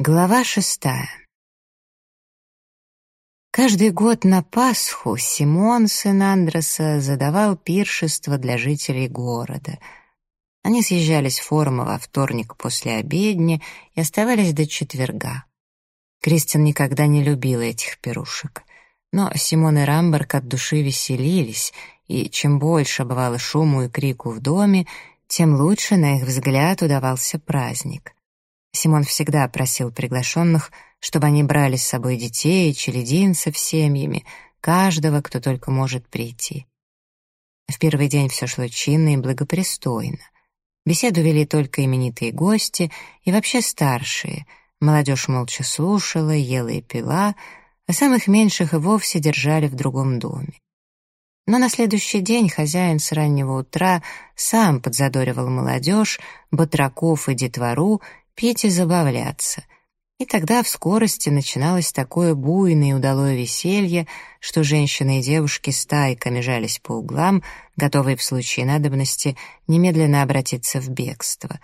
Глава шестая. Каждый год на Пасху Симон, сын Андреса, задавал пиршество для жителей города. Они съезжались в форума во вторник после обедни и оставались до четверга. Кристин никогда не любила этих пирушек. Но Симон и Рамберг от души веселились, и чем больше бывало шуму и крику в доме, тем лучше, на их взгляд, удавался праздник. Симон всегда просил приглашенных, чтобы они брали с собой детей, челединцев семьями, каждого, кто только может прийти. В первый день все шло чинно и благопристойно. Беседу вели только именитые гости и вообще старшие. Молодежь молча слушала, ела и пила, а самых меньших и вовсе держали в другом доме. Но на следующий день хозяин с раннего утра сам подзадоривал молодежь, батраков и детвору петь и забавляться. И тогда в скорости начиналось такое буйное и удалое веселье, что женщины и девушки стайками жались по углам, готовые в случае надобности немедленно обратиться в бегство.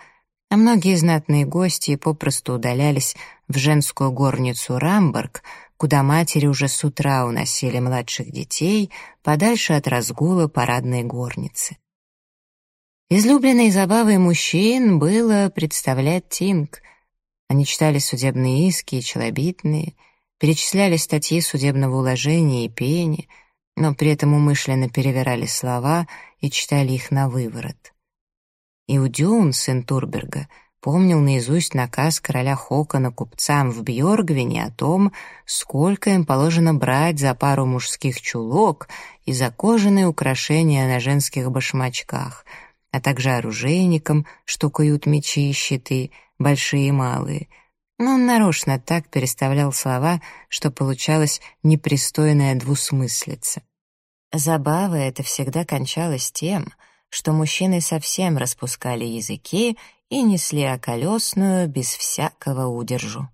А многие знатные гости попросту удалялись в женскую горницу Рамберг, куда матери уже с утра уносили младших детей подальше от разгула парадной горницы. Излюбленной забавой мужчин было представлять Тинг. Они читали судебные иски и челобитные, перечисляли статьи судебного уложения и пени, но при этом умышленно перевирали слова и читали их на выворот. Иудюн, сын Турберга, помнил наизусть наказ короля Хокона купцам в Бьоргвине о том, сколько им положено брать за пару мужских чулок и за кожаные украшения на женских башмачках — а также оружейникам, что куют мечи и щиты, большие и малые. Но он нарочно так переставлял слова, что получалась непристойная двусмыслица. Забава эта всегда кончалась тем, что мужчины совсем распускали языки и несли околесную без всякого удержу.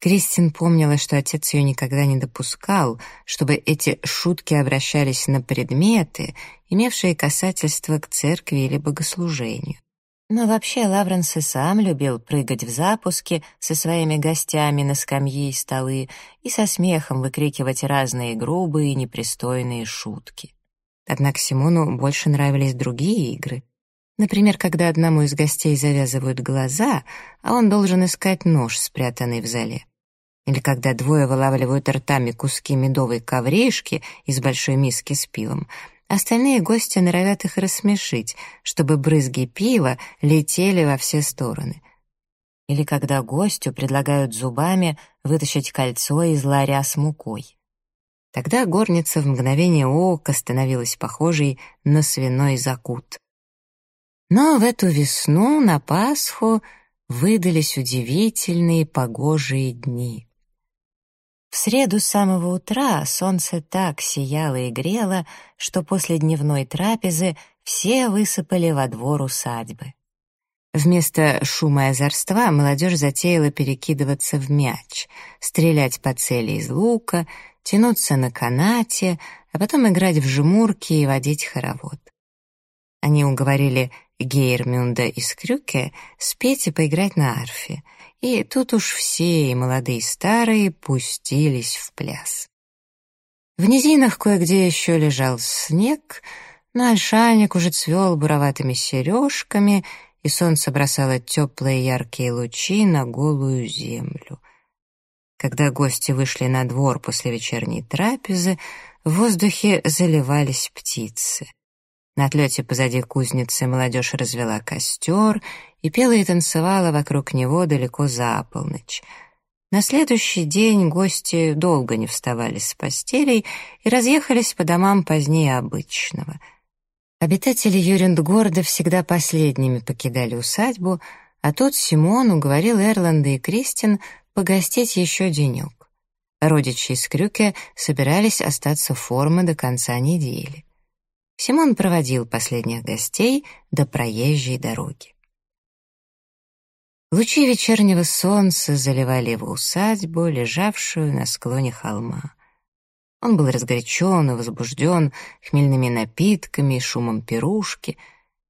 Кристин помнила, что отец ее никогда не допускал, чтобы эти шутки обращались на предметы, имевшие касательство к церкви или богослужению. Но вообще Лавренс и сам любил прыгать в запуске со своими гостями на скамьи и столы и со смехом выкрикивать разные грубые и непристойные шутки. Однако Симону больше нравились другие игры. Например, когда одному из гостей завязывают глаза, а он должен искать нож, спрятанный в зале. Или когда двое вылавливают ртами куски медовой ковришки из большой миски с пивом, остальные гости норовят их рассмешить, чтобы брызги пива летели во все стороны. Или когда гостю предлагают зубами вытащить кольцо из ларя с мукой. Тогда горница в мгновение ока становилась похожей на свиной закут. Но в эту весну на Пасху выдались удивительные погожие дни. В среду с самого утра солнце так сияло и грело, что после дневной трапезы все высыпали во двор усадьбы. Вместо шума и озорства молодежь затеяла перекидываться в мяч, стрелять по цели из лука, тянуться на канате, а потом играть в жмурки и водить хоровод. Они уговорили Гейрмюнда из Крюке спеть и поиграть на арфе — и тут уж все, и молодые, и старые, пустились в пляс. В низинах кое-где еще лежал снег, но ольшаник уже цвел буроватыми сережками, и солнце бросало теплые яркие лучи на голую землю. Когда гости вышли на двор после вечерней трапезы, в воздухе заливались птицы. На отлете позади кузницы молодежь развела костер и пела и танцевала вокруг него далеко за полночь. На следующий день гости долго не вставали с постелей и разъехались по домам позднее обычного. Обитатели Юриндгорда всегда последними покидали усадьбу, а тут Симон уговорил Эрланда и Кристин погостить еще денек. Родичи из Крюке собирались остаться в форме до конца недели. Симон проводил последних гостей до проезжей дороги. Лучи вечернего солнца заливали его усадьбу, лежавшую на склоне холма. Он был разгорячен и возбужден хмельными напитками и шумом пирушки,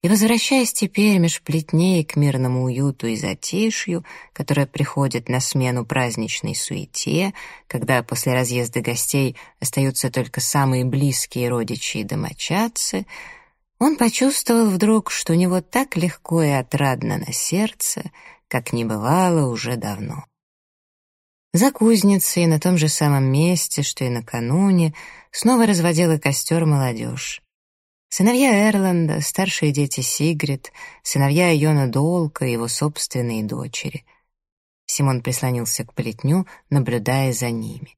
И возвращаясь теперь меж плетней к мирному уюту и затишью, которое приходит на смену праздничной суете, когда после разъезда гостей остаются только самые близкие родичи и домочадцы, он почувствовал вдруг, что у него так легко и отрадно на сердце, как не бывало уже давно. За кузницей, на том же самом месте, что и накануне, снова разводила костер молодежь. Сыновья Эрланда, старшие дети Сигрид, сыновья Йона Долка и его собственные дочери. Симон прислонился к плетню, наблюдая за ними.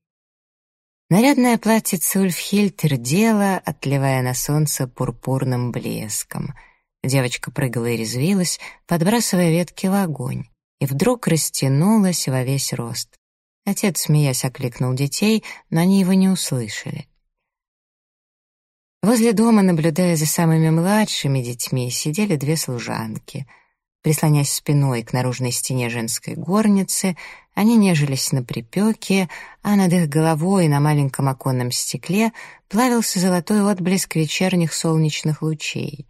Нарядное платьице Ульфхильтер дела, отливая на солнце пурпурным блеском. Девочка прыгала и резвилась, подбрасывая ветки в огонь, и вдруг растянулась во весь рост. Отец, смеясь, окликнул детей, но они его не услышали. Возле дома, наблюдая за самыми младшими детьми, сидели две служанки. Прислонясь спиной к наружной стене женской горницы, они нежились на припеке, а над их головой на маленьком оконном стекле плавился золотой отблеск вечерних солнечных лучей.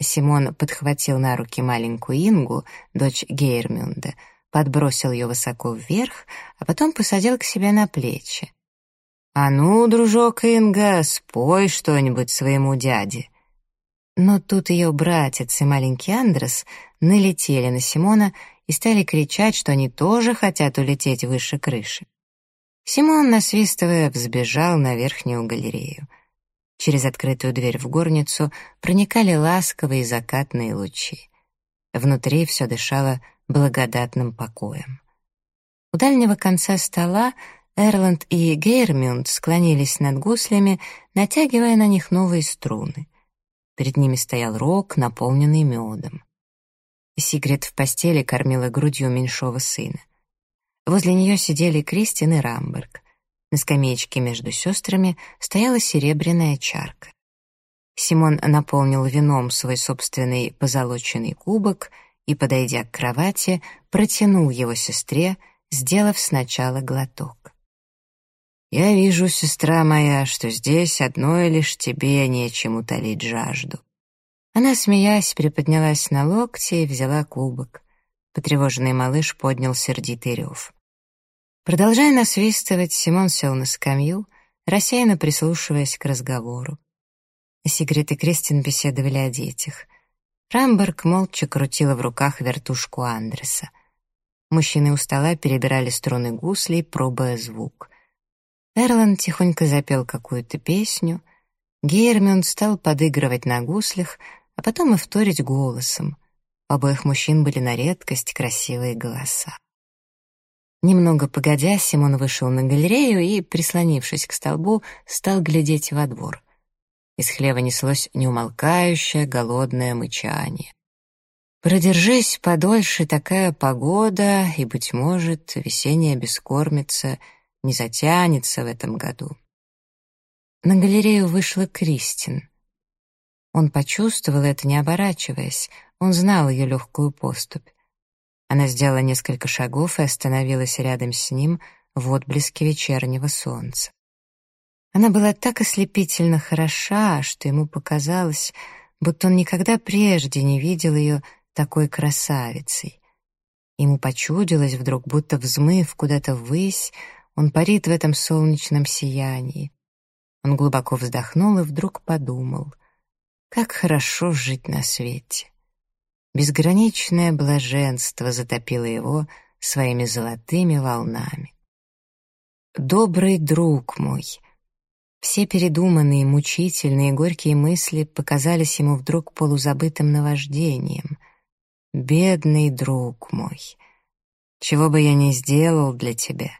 Симон подхватил на руки маленькую Ингу, дочь Гейрмюнда, подбросил ее высоко вверх, а потом посадил к себе на плечи. «А ну, дружок Инга, спой что-нибудь своему дяде». Но тут ее братец и маленький Андрес налетели на Симона и стали кричать, что они тоже хотят улететь выше крыши. Симон, насвистывая, взбежал на верхнюю галерею. Через открытую дверь в горницу проникали ласковые закатные лучи. Внутри все дышало благодатным покоем. У дальнего конца стола Эрланд и Гейрмюнд склонились над гуслями, натягивая на них новые струны. Перед ними стоял рог, наполненный медом. Сигрид в постели кормила грудью меньшого сына. Возле нее сидели Кристин и Рамберг. На скамеечке между сестрами стояла серебряная чарка. Симон наполнил вином свой собственный позолоченный кубок и, подойдя к кровати, протянул его сестре, сделав сначала глоток. Я вижу, сестра моя, что здесь одной лишь тебе нечем утолить жажду. Она, смеясь, приподнялась на локте и взяла кубок. Потревоженный малыш поднял сердитый рев. Продолжая насвистывать, Симон сел на скамью, рассеянно прислушиваясь к разговору. Сигрид и Кристин беседовали о детях. Рамберг молча крутила в руках вертушку Андреса. Мужчины у стола перебирали струны гуслей, пробуя звук. Эрлан тихонько запел какую-то песню. Гейрмюнд стал подыгрывать на гуслях, а потом и вторить голосом. У обоих мужчин были на редкость красивые голоса. Немного погодя, Симон вышел на галерею и, прислонившись к столбу, стал глядеть во двор. Из хлева неслось неумолкающее голодное мычание. Продержись подольше такая погода, и, быть может, весенняя бескормица — не затянется в этом году. На галерею вышла Кристин. Он почувствовал это, не оборачиваясь, он знал ее легкую поступь. Она сделала несколько шагов и остановилась рядом с ним в отблеске вечернего солнца. Она была так ослепительно хороша, что ему показалось, будто он никогда прежде не видел ее такой красавицей. Ему почудилось вдруг, будто взмыв куда-то ввысь, он парит в этом солнечном сиянии. Он глубоко вздохнул и вдруг подумал, как хорошо жить на свете. Безграничное блаженство затопило его своими золотыми волнами. «Добрый друг мой!» Все передуманные, мучительные, горькие мысли показались ему вдруг полузабытым наваждением. «Бедный друг мой! Чего бы я ни сделал для тебя!»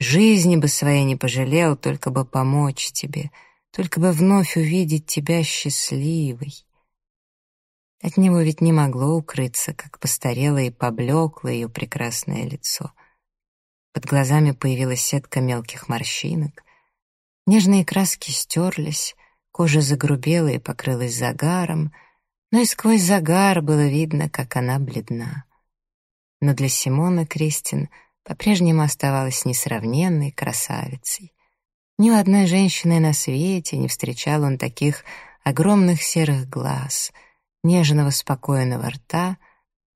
Жизни бы своей не пожалел, только бы помочь тебе, только бы вновь увидеть тебя счастливой. От него ведь не могло укрыться, как постарело и поблекло ее прекрасное лицо. Под глазами появилась сетка мелких морщинок. Нежные краски стерлись, кожа загрубела и покрылась загаром, но и сквозь загар было видно, как она бледна. Но для Симона Кристин — по-прежнему оставалась несравненной красавицей. Ни у одной женщины на свете не встречал он таких огромных серых глаз, нежного спокойного рта,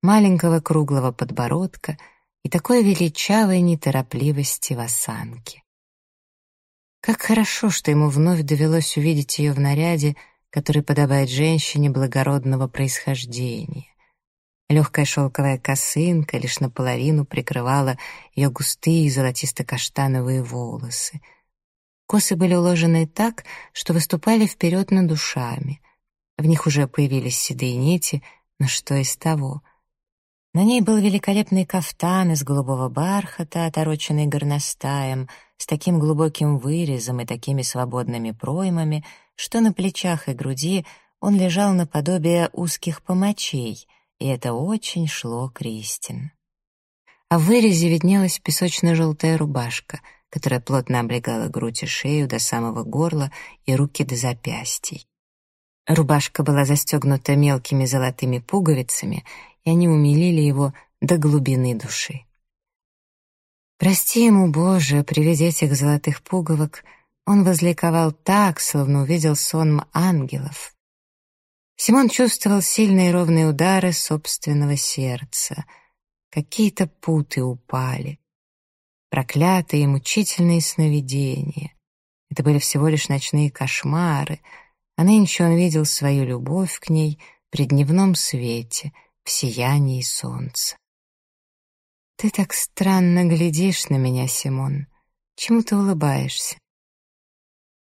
маленького круглого подбородка и такой величавой неторопливости в осанке. Как хорошо, что ему вновь довелось увидеть ее в наряде, который подобает женщине благородного происхождения. Легкая шелковая косынка лишь наполовину прикрывала ее густые золотисто-каштановые волосы. Косы были уложены так, что выступали вперед над душами. В них уже появились седые нити, но что из того? На ней был великолепный кафтан из голубого бархата, отороченный горностаем, с таким глубоким вырезом и такими свободными проймами, что на плечах и груди он лежал наподобие узких помочей, и это очень шло Кристин. А в вырезе виднелась песочно-желтая рубашка, которая плотно облегала грудь и шею до самого горла и руки до запястий. Рубашка была застегнута мелкими золотыми пуговицами, и они умилили его до глубины души. Прости ему, Боже, при виде этих золотых пуговок он возликовал так, словно увидел сон ангелов. Симон чувствовал сильные ровные удары собственного сердца. Какие-то путы упали. Проклятые мучительные сновидения. Это были всего лишь ночные кошмары, а нынче он видел свою любовь к ней при дневном свете, в сиянии солнца. «Ты так странно глядишь на меня, Симон. Чему ты улыбаешься?»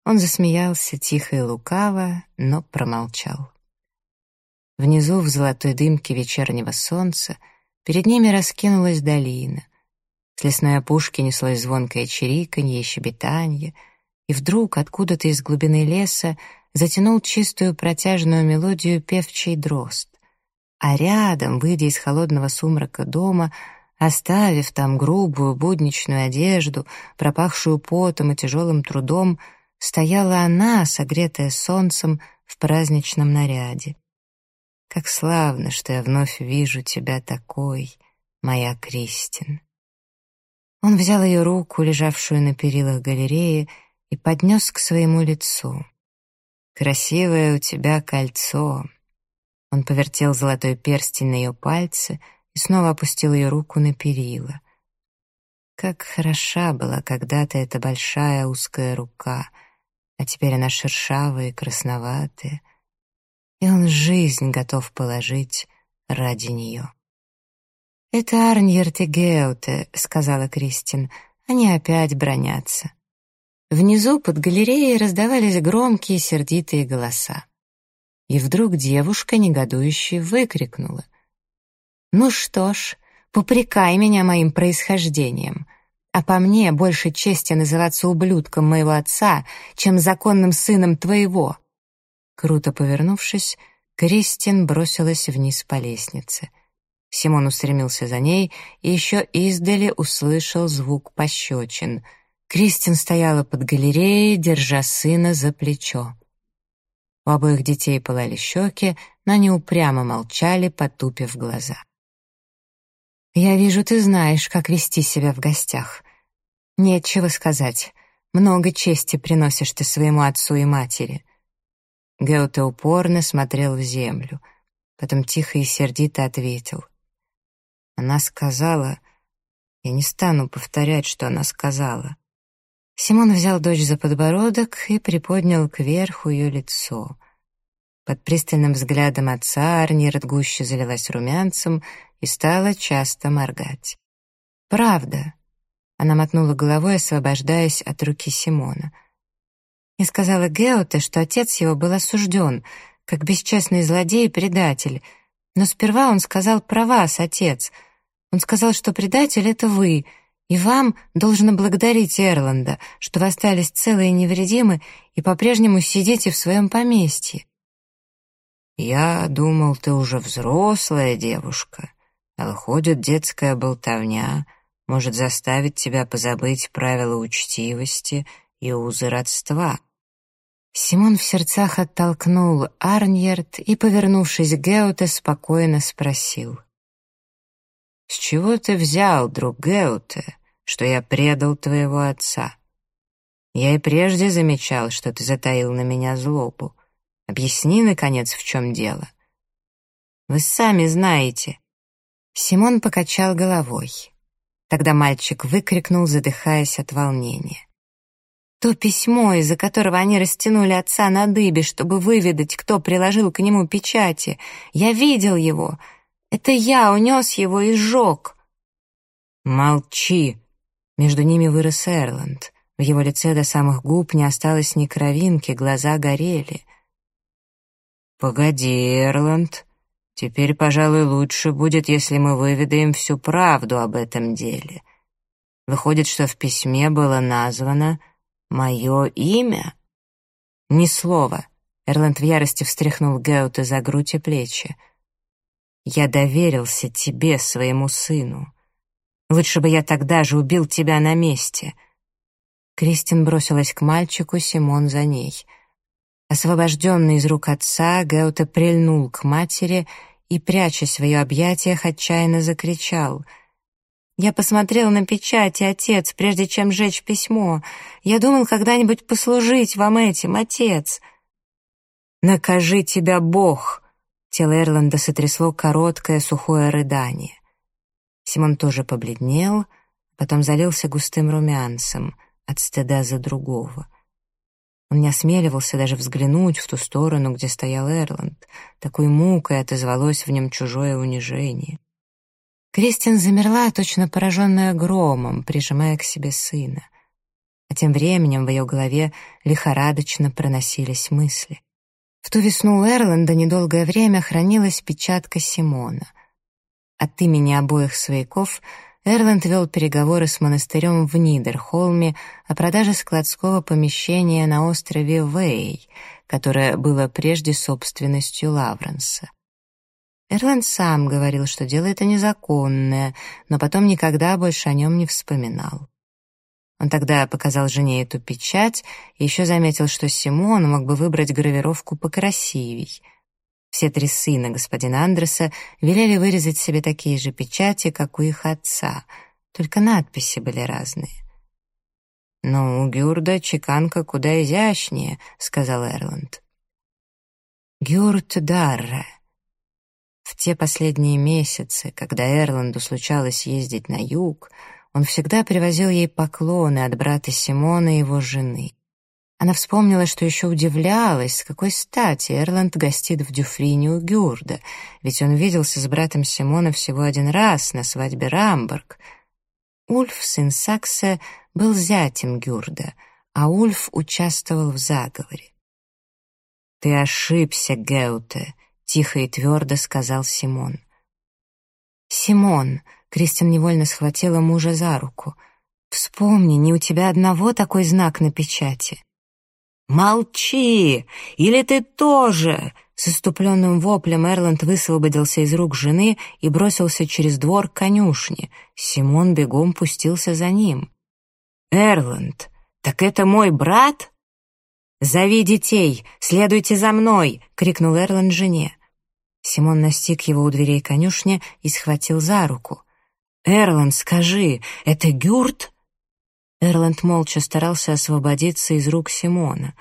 Он засмеялся тихо и лукаво, но промолчал. Внизу, в золотой дымке вечернего солнца, перед ними раскинулась долина. С лесной опушки неслось звонкое чириканье и щебетанье, и вдруг откуда-то из глубины леса затянул чистую протяжную мелодию певчий дрозд. А рядом, выйдя из холодного сумрака дома, Оставив там грубую будничную одежду, пропахшую потом и тяжелым трудом, стояла она, согретая солнцем, в праздничном наряде. Как славно, что я вновь вижу тебя такой, моя Кристин. Он взял ее руку, лежавшую на перилах галереи, и поднес к своему лицу. «Красивое у тебя кольцо». Он повертел золотой перстень на ее пальце — и снова опустил ее руку на перила. Как хороша была когда-то эта большая узкая рука, а теперь она шершавая и красноватая, и он жизнь готов положить ради нее. «Это Арньерт и Геуте», — сказала Кристин, — «они опять бронятся». Внизу под галереей раздавались громкие сердитые голоса. И вдруг девушка негодующе выкрикнула — ну что ж, попрекай меня моим происхождением. А по мне больше чести называться ублюдком моего отца, чем законным сыном твоего. Круто повернувшись, Кристин бросилась вниз по лестнице. Симон устремился за ней и еще издали услышал звук пощечин. Кристин стояла под галереей, держа сына за плечо. У обоих детей пылали щеки, но они упрямо молчали, потупив глаза. «Я вижу, ты знаешь, как вести себя в гостях. Нечего сказать. Много чести приносишь ты своему отцу и матери». Геуте упорно смотрел в землю, потом тихо и сердито ответил. Она сказала... Я не стану повторять, что она сказала. Симон взял дочь за подбородок и приподнял кверху ее лицо. Под пристальным взглядом отца Арнирд гуще залилась румянцем и стала часто моргать. «Правда», — она мотнула головой, освобождаясь от руки Симона. «Я сказала Геоте, что отец его был осужден, как бесчестный злодей и предатель, но сперва он сказал про вас, отец. Он сказал, что предатель — это вы, и вам должно благодарить Эрланда, что вы остались целы и невредимы и по-прежнему сидите в своем поместье». «Я думал, ты уже взрослая девушка», а выходит, детская болтовня может заставить тебя позабыть правила учтивости и узы родства. Симон в сердцах оттолкнул Арньерд и, повернувшись к Геуте, спокойно спросил. «С чего ты взял, друг Геуте, что я предал твоего отца? Я и прежде замечал, что ты затаил на меня злобу. Объясни, наконец, в чем дело. Вы сами знаете». Симон покачал головой. Тогда мальчик выкрикнул, задыхаясь от волнения. То письмо, из-за которого они растянули отца на дыбе, чтобы выведать, кто приложил к нему печати. Я видел его. Это я унес его и сжег. «Молчи!» Между ними вырос Эрланд. В его лице до самых губ не осталось ни кровинки, глаза горели. «Погоди, Эрланд. Теперь, пожалуй, лучше будет, если мы выведаем всю правду об этом деле. Выходит, что в письме было названо «Мое имя?» «Ни слова», — Эрланд в ярости встряхнул Геута за грудь и плечи. «Я доверился тебе, своему сыну. Лучше бы я тогда же убил тебя на месте». Кристин бросилась к мальчику, Симон за ней. Освобожденный из рук отца, Геута прильнул к матери и, прячась в ее объятиях, отчаянно закричал — я посмотрел на печати, отец, прежде чем сжечь письмо. Я думал когда-нибудь послужить вам этим, отец. Накажи тебя Бог. Тело Эрланда сотрясло короткое сухое рыдание. Симон тоже побледнел, потом залился густым румянцем от стыда за другого. Он не осмеливался даже взглянуть в ту сторону, где стоял Эрланд. Такой мукой отозвалось в нем чужое унижение. Кристин замерла, точно пораженная громом, прижимая к себе сына. А тем временем в ее голове лихорадочно проносились мысли. В ту весну у Эрланда недолгое время хранилась печатка Симона. От имени обоих свояков Эрланд вел переговоры с монастырем в Нидерхолме о продаже складского помещения на острове Вэй, которое было прежде собственностью Лавренса. Эрланд сам говорил, что дело это незаконное, но потом никогда больше о нем не вспоминал. Он тогда показал жене эту печать и еще заметил, что Симон мог бы выбрать гравировку покрасивей. Все три сына господина Андреса велели вырезать себе такие же печати, как у их отца, только надписи были разные. «Но у Гюрда чеканка куда изящнее», — сказал Эрланд. «Гюрд Дарре», в те последние месяцы, когда Эрланду случалось ездить на юг, он всегда привозил ей поклоны от брата Симона и его жены. Она вспомнила, что еще удивлялась, с какой стати Эрланд гостит в Дюфрине у Гюрда, ведь он виделся с братом Симона всего один раз на свадьбе Рамберг. Ульф, сын Сакса, был зятем Гюрда, а Ульф участвовал в заговоре. «Ты ошибся, Геуте», тихо и твердо сказал Симон. «Симон!» — Кристин невольно схватила мужа за руку. «Вспомни, не у тебя одного такой знак на печати». «Молчи! Или ты тоже!» С иступленным воплем Эрланд высвободился из рук жены и бросился через двор к конюшне. Симон бегом пустился за ним. «Эрланд, так это мой брат?» «Зови детей! Следуйте за мной!» — крикнул Эрланд жене. Симон настиг его у дверей конюшни и схватил за руку. «Эрланд, скажи, это Гюрт?» Эрланд молча старался освободиться из рук Симона.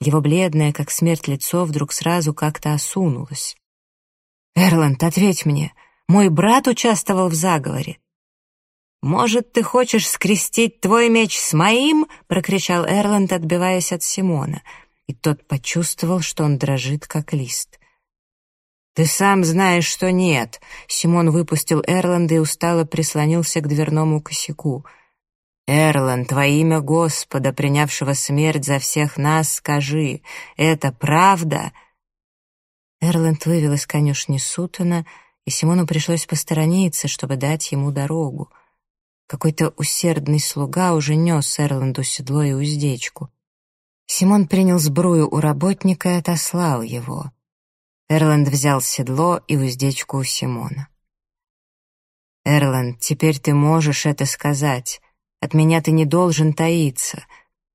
Его бледное, как смерть, лицо вдруг сразу как-то осунулось. «Эрланд, ответь мне, мой брат участвовал в заговоре?» «Может, ты хочешь скрестить твой меч с моим?» — прокричал Эрланд, отбиваясь от Симона. И тот почувствовал, что он дрожит, как лист. «Ты сам знаешь, что нет!» Симон выпустил Эрланда и устало прислонился к дверному косяку. «Эрланд, во имя Господа, принявшего смерть за всех нас, скажи, это правда?» Эрланд вывел из конюшни Сутона, и Симону пришлось посторониться, чтобы дать ему дорогу. Какой-то усердный слуга уже нес Эрланду седло и уздечку. Симон принял сбрую у работника и отослал его. Эрланд взял седло и уздечку у Симона. «Эрланд, теперь ты можешь это сказать. От меня ты не должен таиться».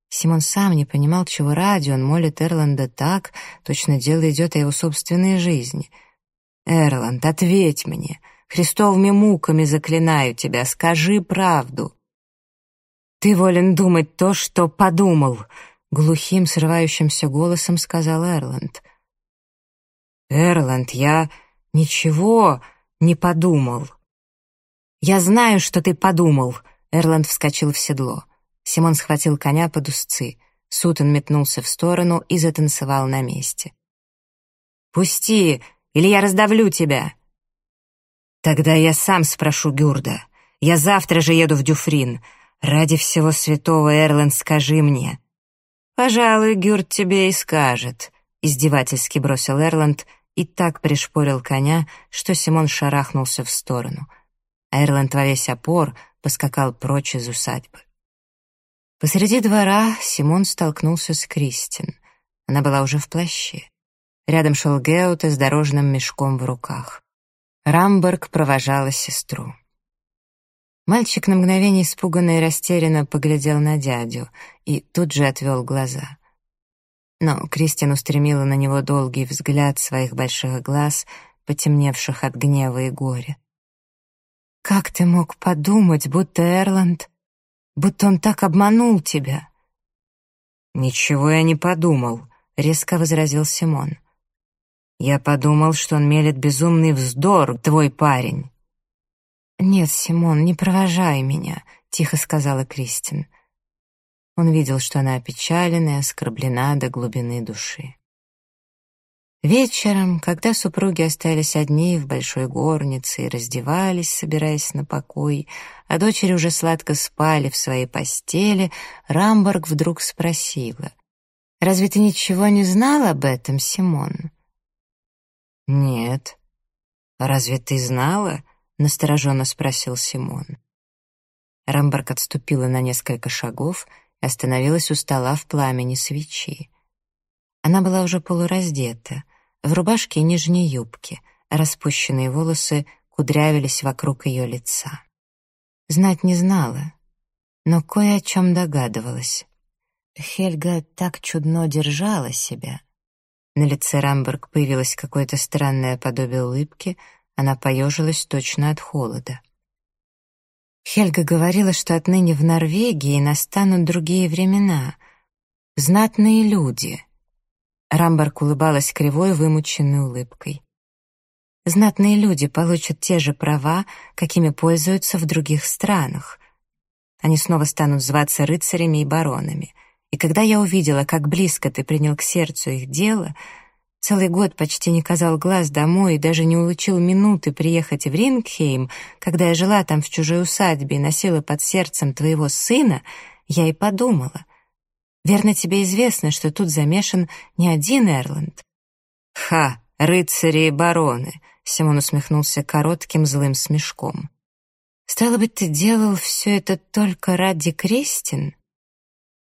Симон сам не понимал, чего ради он молит Эрланда так, точно дело идет о его собственной жизни. «Эрланд, ответь мне. Христовыми муками заклинаю тебя, скажи правду». «Ты волен думать то, что подумал», — глухим, срывающимся голосом сказал Эрланд. «Эрланд, я «Ничего, не подумал». «Я знаю, что ты подумал», — Эрланд вскочил в седло. Симон схватил коня под узцы. Сутон метнулся в сторону и затанцевал на месте. «Пусти, или я раздавлю тебя!» «Тогда я сам спрошу Гюрда. Я завтра же еду в Дюфрин. Ради всего святого, Эрланд, скажи мне». «Пожалуй, Гюрд тебе и скажет», — издевательски бросил Эрланд и так пришпорил коня, что Симон шарахнулся в сторону. А Эрланд во весь опор поскакал прочь из усадьбы. Посреди двора Симон столкнулся с Кристин. Она была уже в плаще. Рядом шел Геуте с дорожным мешком в руках. Рамберг провожала сестру. Мальчик на мгновение испуганно и растерянно поглядел на дядю и тут же отвел глаза. Но Кристин устремила на него долгий взгляд своих больших глаз, потемневших от гнева и горя. «Как ты мог подумать, будто Эрланд будто он так обманул тебя». «Ничего я не подумал», — резко возразил Симон. «Я подумал, что он мелет безумный вздор, твой парень». «Нет, Симон, не провожай меня», — тихо сказала Кристин. Он видел, что она опечалена и оскорблена до глубины души. Вечером, когда супруги остались одни в большой горнице и раздевались, собираясь на покой, а дочери уже сладко спали в своей постели, Рамборг вдруг спросила, «Разве ты ничего не знал об этом, Симон?» «Нет». «Разве ты знала?» — настороженно спросил Симон. Рамборг отступила на несколько шагов остановилась у стола в пламени свечи. Она была уже полураздета — в рубашке и нижней юбке, распущенные волосы кудрявились вокруг ее лица. Знать не знала, но кое о чем догадывалась. Хельга так чудно держала себя. На лице Рамберг появилось какое-то странное подобие улыбки, она поежилась точно от холода. Хельга говорила, что отныне в Норвегии настанут другие времена. Знатные люди, Рамбарк улыбалась кривой, вымученной улыбкой. Знатные люди получат те же права, какими пользуются в других странах. Они снова станут зваться рыцарями и баронами. И когда я увидела, как близко ты принял к сердцу их дело, целый год почти не казал глаз домой и даже не улучил минуты приехать в Рингхейм, когда я жила там в чужой усадьбе и носила под сердцем твоего сына, я и подумала — Верно, тебе известно, что тут замешан не один Эрланд. Ха, рыцари и бароны, Симон усмехнулся коротким злым смешком. Стало быть, ты делал все это только ради Кристин?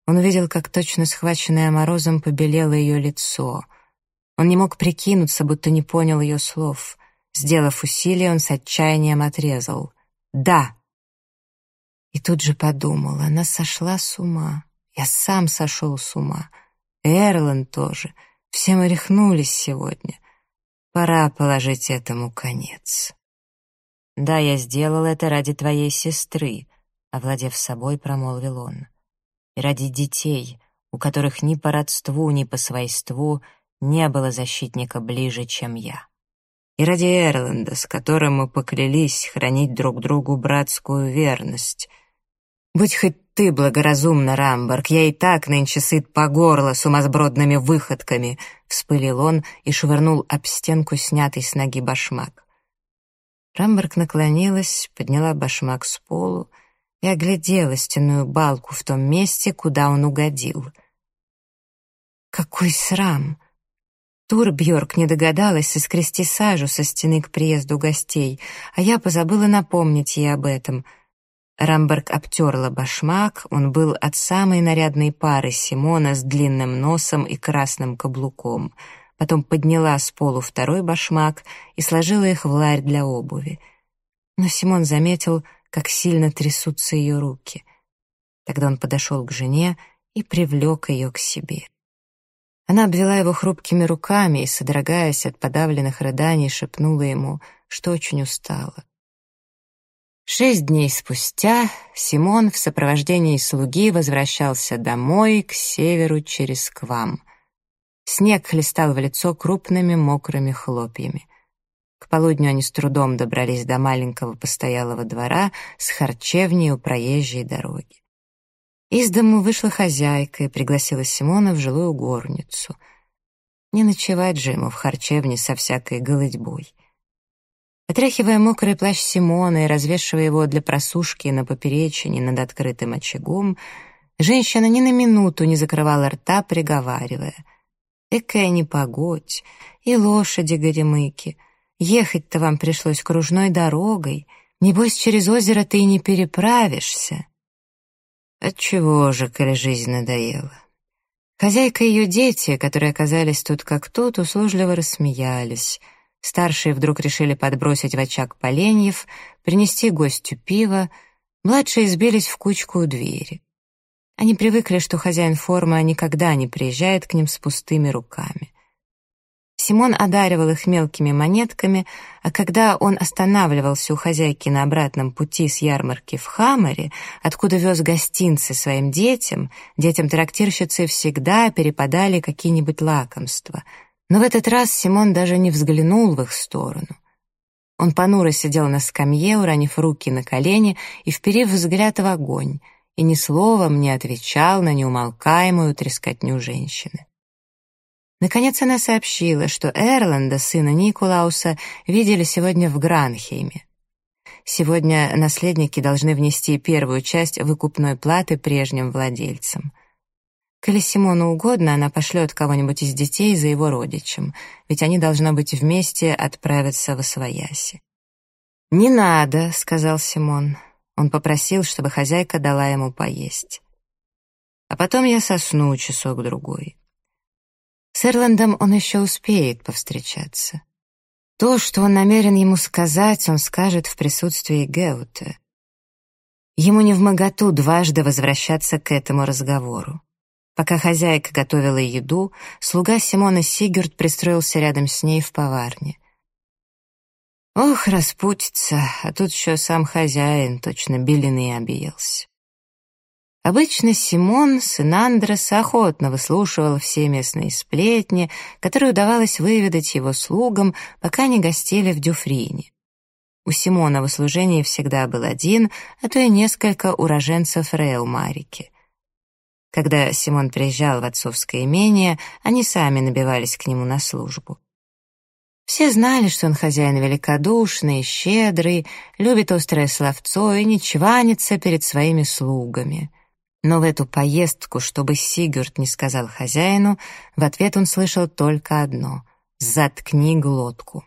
Он увидел, как точно схваченное морозом побелело ее лицо. Он не мог прикинуться, будто не понял ее слов. Сделав усилие, он с отчаянием отрезал. «Да!» И тут же подумал, она сошла с ума. Я сам сошел с ума. Эрлан тоже. Все мы рехнулись сегодня. Пора положить этому конец. Да, я сделал это ради твоей сестры, овладев собой, промолвил он. И ради детей, у которых ни по родству, ни по свойству не было защитника ближе, чем я. И ради Эрланда, с которым мы поклялись хранить друг другу братскую верность. Будь хоть ты благоразумна, Рамберг, я и так нынче сыт по горло сумасбродными выходками», — вспылил он и швырнул об стенку снятый с ноги башмак. Рамберг наклонилась, подняла башмак с полу и оглядела стенную балку в том месте, куда он угодил. «Какой срам!» Турбьорк не догадалась соскрести сажу со стены к приезду гостей, а я позабыла напомнить ей об этом — Рамберг обтерла башмак, он был от самой нарядной пары Симона с длинным носом и красным каблуком. Потом подняла с полу второй башмак и сложила их в ларь для обуви. Но Симон заметил, как сильно трясутся ее руки. Тогда он подошел к жене и привлек ее к себе. Она обвела его хрупкими руками и, содрогаясь от подавленных рыданий, шепнула ему, что очень устала. Шесть дней спустя Симон в сопровождении слуги возвращался домой, к северу через Квам. Снег хлестал в лицо крупными мокрыми хлопьями. К полудню они с трудом добрались до маленького постоялого двора с харчевней у проезжей дороги. Из дому вышла хозяйка и пригласила Симона в жилую горницу. Не ночевать же ему в харчевне со всякой голодьбой. Отряхивая мокрый плащ Симона и развешивая его для просушки на поперечине над открытым очагом, женщина ни на минуту не закрывала рта, приговаривая. «Экая непогодь, и лошади горемыки. Ехать-то вам пришлось кружной дорогой. Небось, через озеро ты и не переправишься». Отчего же, коли жизнь надоела? Хозяйка и ее дети, которые оказались тут как тут, услужливо рассмеялись — Старшие вдруг решили подбросить в очаг поленьев, принести гостю пива, младшие сбились в кучку у двери. Они привыкли, что хозяин формы никогда не приезжает к ним с пустыми руками. Симон одаривал их мелкими монетками, а когда он останавливался у хозяйки на обратном пути с ярмарки в Хаммере, откуда вез гостинцы своим детям, детям трактирщицы всегда перепадали какие-нибудь лакомства — но в этот раз Симон даже не взглянул в их сторону. Он понуро сидел на скамье, уронив руки на колени и вперив взгляд в огонь, и ни словом не отвечал на неумолкаемую трескотню женщины. Наконец она сообщила, что Эрланда, сына Николауса, видели сегодня в Гранхейме. Сегодня наследники должны внести первую часть выкупной платы прежним владельцам. Коли Симону угодно, она пошлет кого-нибудь из детей за его родичем, ведь они, должны быть, вместе отправиться в Освояси. «Не надо», — сказал Симон. Он попросил, чтобы хозяйка дала ему поесть. «А потом я сосну часок-другой». С Эрландом он еще успеет повстречаться. То, что он намерен ему сказать, он скажет в присутствии Геута. Ему не в моготу дважды возвращаться к этому разговору. Пока хозяйка готовила еду, слуга Симона Сигурд пристроился рядом с ней в поварне. Ох, распутится, а тут еще сам хозяин точно белины объелся. Обычно Симон, сын Андреса, охотно выслушивал все местные сплетни, которые удавалось выведать его слугам, пока не гостили в Дюфрине. У Симона в услужении всегда был один, а то и несколько уроженцев Реумарики. Когда Симон приезжал в отцовское имение, они сами набивались к нему на службу. Все знали, что он хозяин великодушный, щедрый, любит острое словцо и не чванится перед своими слугами. Но в эту поездку, чтобы Сигурд не сказал хозяину, в ответ он слышал только одно — «Заткни глотку».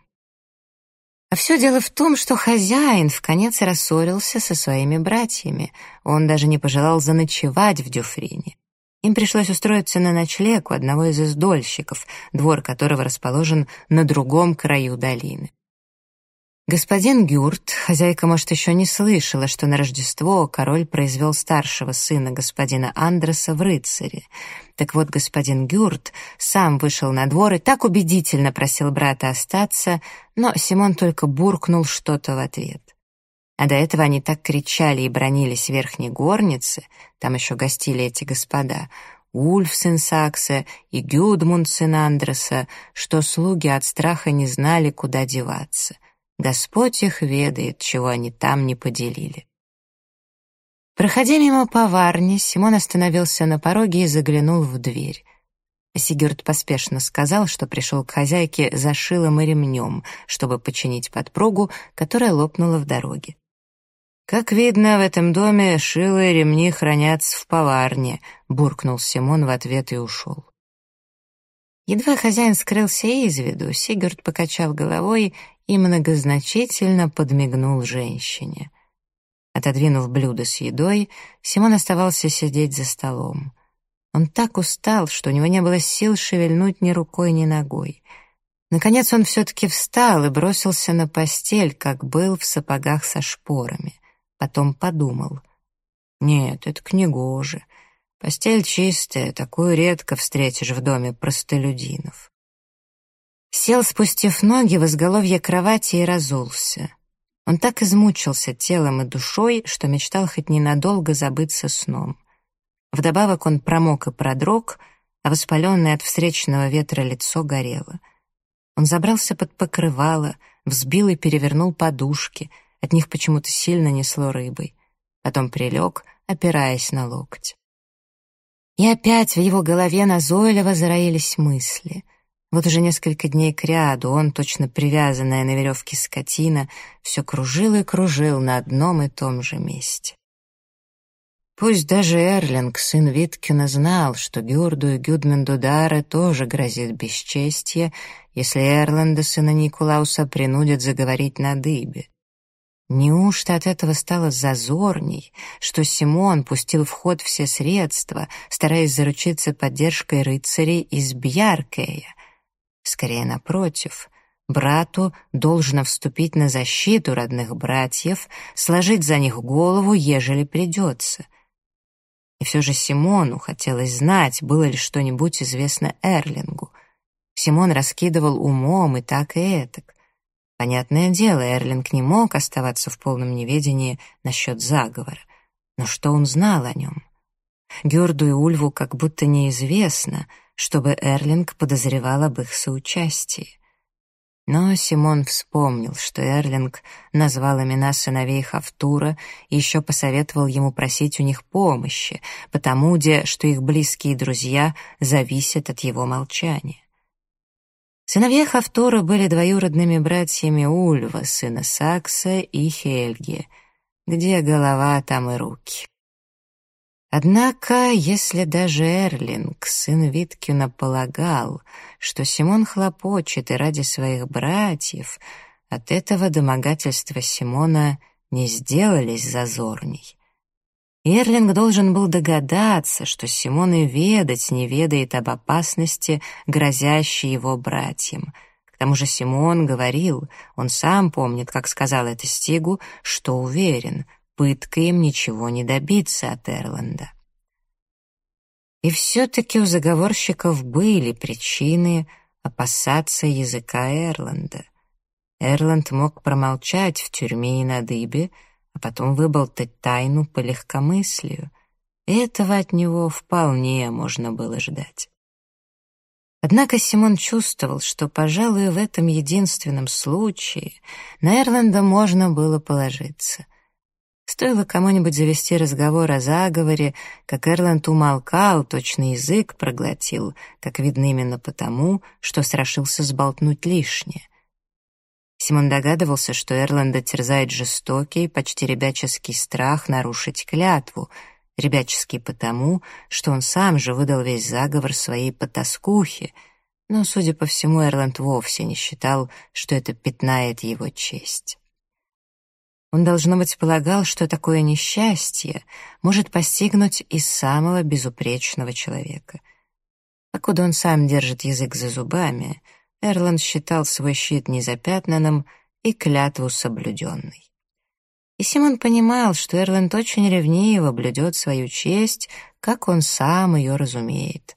А все дело в том, что хозяин в конец рассорился со своими братьями. Он даже не пожелал заночевать в Дюфрине. Им пришлось устроиться на ночлег у одного из издольщиков, двор которого расположен на другом краю долины. Господин Гюрт, хозяйка, может, еще не слышала, что на Рождество король произвел старшего сына господина Андреса в рыцаре. Так вот, господин Гюрт сам вышел на двор и так убедительно просил брата остаться, но Симон только буркнул что-то в ответ. А до этого они так кричали и бронились в верхней горнице, там еще гостили эти господа, Ульф сын Сакса и Гюдмунд сын Андреса, что слуги от страха не знали, куда деваться. Господь их ведает, чего они там не поделили. Проходя мимо поварни, Симон остановился на пороге и заглянул в дверь. Сигурд поспешно сказал, что пришел к хозяйке за шилом и ремнем, чтобы починить подпругу, которая лопнула в дороге. «Как видно, в этом доме шило и ремни хранятся в поварне», — буркнул Симон в ответ и ушел. Едва хозяин скрылся из виду, Сигурд покачал головой и многозначительно подмигнул женщине. Отодвинув блюдо с едой, Симон оставался сидеть за столом. Он так устал, что у него не было сил шевельнуть ни рукой, ни ногой. Наконец он все-таки встал и бросился на постель, как был в сапогах со шпорами. Потом подумал. «Нет, это книгоже. Постель чистая, такую редко встретишь в доме простолюдинов. Сел, спустив ноги в изголовье кровати и разулся. Он так измучился телом и душой, что мечтал хоть ненадолго забыться сном. Вдобавок он промок и продрог, а воспаленное от встречного ветра лицо горело. Он забрался под покрывало, взбил и перевернул подушки, от них почему-то сильно несло рыбой. Потом прилег, опираясь на локоть. И опять в его голове назойливо зароились мысли. Вот уже несколько дней кряду он, точно привязанная на веревке скотина, все кружил и кружил на одном и том же месте. Пусть даже Эрлинг, сын Виткина, знал, что Гюрду и Гюдменду Даре тоже грозит бесчестье, если Эрленда, сына Никулауса, принудят заговорить на дыбе. Неужто от этого стало зазорней, что Симон пустил в ход все средства, стараясь заручиться поддержкой рыцарей из Бьяркея? Скорее, напротив, брату должно вступить на защиту родных братьев, сложить за них голову, ежели придется — и все же Симону хотелось знать, было ли что-нибудь известно Эрлингу. Симон раскидывал умом и так и этак. Понятное дело, Эрлинг не мог оставаться в полном неведении насчет заговора. Но что он знал о нем? Гюрду и Ульву как будто неизвестно, чтобы Эрлинг подозревал об их соучастии. Но Симон вспомнил, что Эрлинг назвал имена сыновей Хафтура и еще посоветовал ему просить у них помощи, потому где, что их близкие друзья зависят от его молчания. Сыновья Хафтура были двоюродными братьями Ульва, сына Сакса и Хельги. Где голова, там и руки. Однако, если даже Эрлинг, сын Виткина, полагал, что Симон хлопочет и ради своих братьев, от этого домогательства Симона не сделались зазорней. Эрлинг должен был догадаться, что Симон и ведать не ведает об опасности, грозящей его братьям. К тому же Симон говорил, он сам помнит, как сказал это Стигу, что уверен, пыткой им ничего не добиться от Эрланда. И все-таки у заговорщиков были причины опасаться языка Эрланда. Эрланд мог промолчать в тюрьме и на дыбе, а потом выболтать тайну по легкомыслию. Этого от него вполне можно было ждать. Однако Симон чувствовал, что, пожалуй, в этом единственном случае на Эрланда можно было положиться. Стоило кому-нибудь завести разговор о заговоре, как Эрланд умолкал, точно язык проглотил, как видно именно потому, что страшился сболтнуть лишнее. Симон догадывался, что Эрланда терзает жестокий, почти ребяческий страх нарушить клятву, ребяческий потому, что он сам же выдал весь заговор своей потаскухе, но, судя по всему, Эрланд вовсе не считал, что это пятнает его честь. Он, должно быть, полагал, что такое несчастье может постигнуть и самого безупречного человека. Покуда он сам держит язык за зубами, Эрланд считал свой щит незапятнанным и клятву соблюденной. И Симон понимал, что Эрланд очень ревниво блюдет свою честь, как он сам ее разумеет.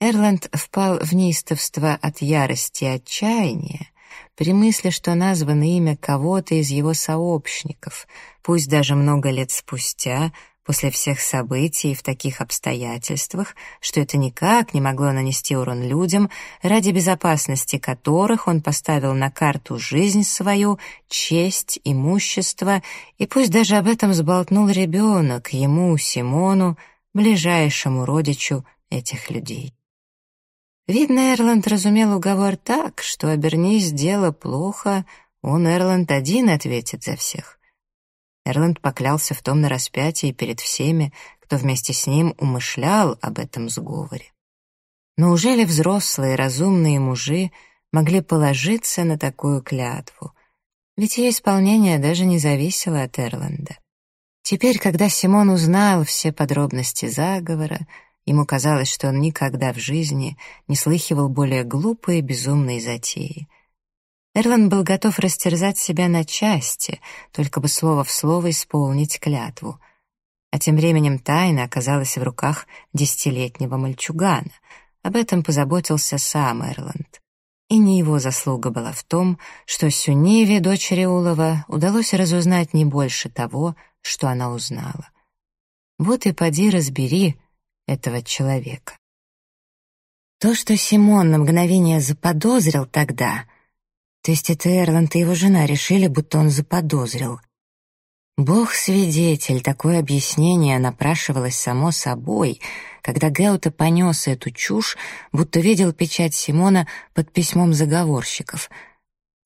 Эрланд впал в неистовство от ярости и отчаяния, при мысли, что названо имя кого-то из его сообщников, пусть даже много лет спустя, после всех событий и в таких обстоятельствах, что это никак не могло нанести урон людям, ради безопасности которых он поставил на карту жизнь свою, честь, имущество, и пусть даже об этом сболтнул ребенок, ему, Симону, ближайшему родичу этих людей. Видно, Эрланд разумел уговор так, что, обернись дело плохо, он, Эрланд, один ответит за всех. Эрланд поклялся в том на распятии перед всеми, кто вместе с ним умышлял об этом сговоре. Но уже ли взрослые разумные мужи могли положиться на такую клятву? Ведь ее исполнение даже не зависело от Эрланда. Теперь, когда Симон узнал все подробности заговора, Ему казалось, что он никогда в жизни не слыхивал более глупые и безумные затеи. Эрлан был готов растерзать себя на части, только бы слово в слово исполнить клятву. А тем временем тайна оказалась в руках десятилетнего мальчугана. Об этом позаботился сам Эрланд. И не его заслуга была в том, что Сюневе, дочери Улова, удалось разузнать не больше того, что она узнала. Вот и поди разбери, этого человека. То, что Симон на мгновение заподозрил тогда, То есть это Эрланд и его жена решили, будто он заподозрил. Бог свидетель, такое объяснение напрашивалось само собой, когда Геута понес эту чушь, будто видел печать Симона под письмом заговорщиков.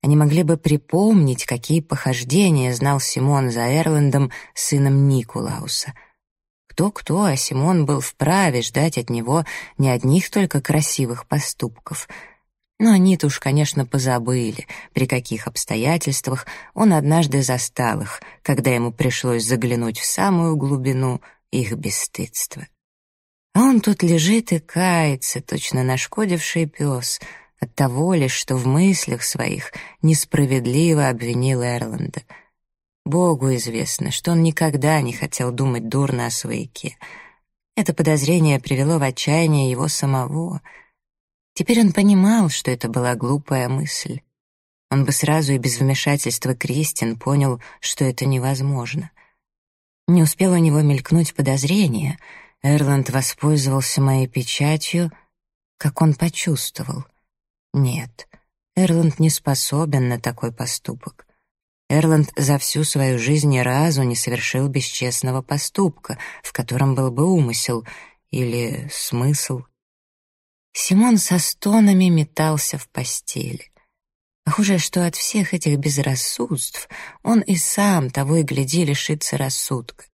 Они могли бы припомнить, какие похождения знал Симон за Эрландом, сыном Никулауса. Кто-кто, а Симон был вправе ждать от него не одних только красивых поступков — но они-то уж, конечно, позабыли, при каких обстоятельствах он однажды застал их, когда ему пришлось заглянуть в самую глубину их бесстыдства. А он тут лежит и кается, точно нашкодивший пес, от того лишь, что в мыслях своих несправедливо обвинил Эрланда. Богу известно, что он никогда не хотел думать дурно о свояке. Это подозрение привело в отчаяние его самого — Теперь он понимал, что это была глупая мысль. Он бы сразу и без вмешательства Кристин понял, что это невозможно. Не успел у него мелькнуть подозрение. Эрланд воспользовался моей печатью, как он почувствовал. Нет, Эрланд не способен на такой поступок. Эрланд за всю свою жизнь ни разу не совершил бесчестного поступка, в котором был бы умысел или смысл. Симон со стонами метался в постели. А что от всех этих безрассудств он и сам того и гляди лишится рассудка.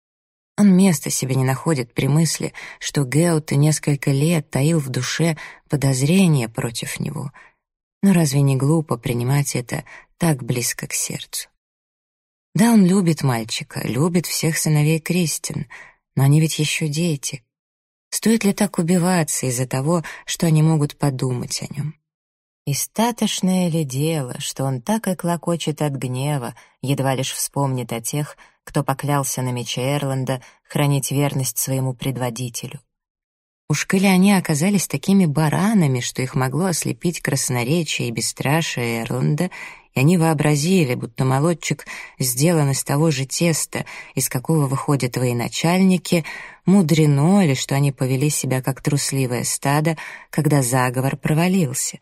Он места себе не находит при мысли, что Геут несколько лет таил в душе подозрения против него. Но разве не глупо принимать это так близко к сердцу? Да, он любит мальчика, любит всех сыновей Кристин, но они ведь еще дети. Стоит ли так убиваться из-за того, что они могут подумать о нем? И статошное ли дело, что он так и клокочет от гнева, едва лишь вспомнит о тех, кто поклялся на мече Эрланда хранить верность своему предводителю. Уж коли они оказались такими баранами, что их могло ослепить красноречие и бесстрашие Эрланда, и они вообразили, будто молодчик сделан из того же теста, из какого выходят военачальники, мудрено ли, что они повели себя как трусливое стадо, когда заговор провалился.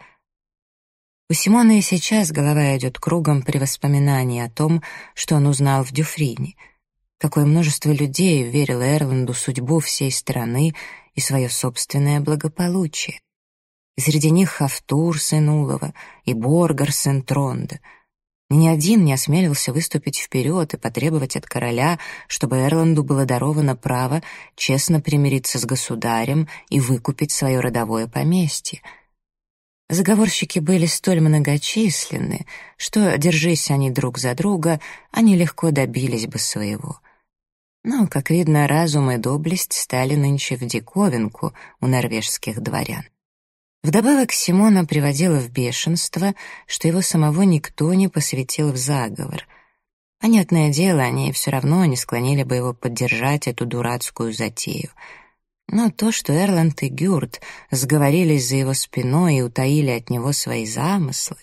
У Симона и сейчас голова идет кругом при воспоминании о том, что он узнал в Дюфрине. Какое множество людей верило Эрланду судьбу всей страны и свое собственное благополучие и среди них Хафтур, сын Улова, и Боргар, сын Тронда. Ни один не осмелился выступить вперед и потребовать от короля, чтобы Эрланду было даровано право честно примириться с государем и выкупить свое родовое поместье. Заговорщики были столь многочисленны, что, держись они друг за друга, они легко добились бы своего. Но, как видно, разум и доблесть стали нынче в диковинку у норвежских дворян. Вдобавок Симона приводила в бешенство, что его самого никто не посвятил в заговор. Понятное дело, они все равно не склонили бы его поддержать эту дурацкую затею. Но то, что Эрланд и Гюрт сговорились за его спиной и утаили от него свои замыслы...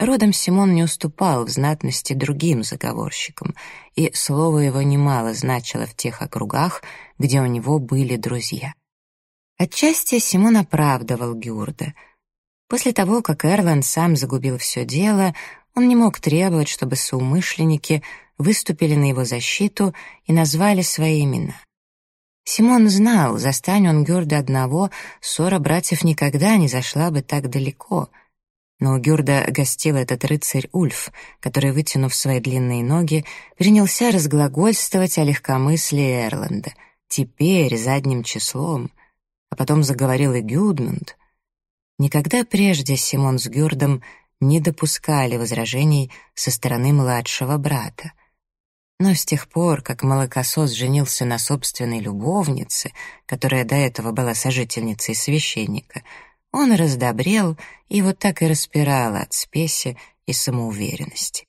Родом Симон не уступал в знатности другим заговорщикам, и слово его немало значило в тех округах, где у него были друзья. Отчасти Симон оправдывал Гюрда. После того, как Эрланд сам загубил все дело, он не мог требовать, чтобы соумышленники выступили на его защиту и назвали свои имена. Симон знал, застань он Гюрда одного, ссора братьев никогда не зашла бы так далеко. Но у Гюрда гостил этот рыцарь Ульф, который, вытянув свои длинные ноги, принялся разглагольствовать о легкомыслии Эрланда. Теперь, задним числом — а потом заговорил и Гюдмунд. Никогда прежде Симон с Гюрдом не допускали возражений со стороны младшего брата. Но с тех пор, как молокосос женился на собственной любовнице, которая до этого была сожительницей священника, он раздобрел и вот так и распирал от спеси и самоуверенности.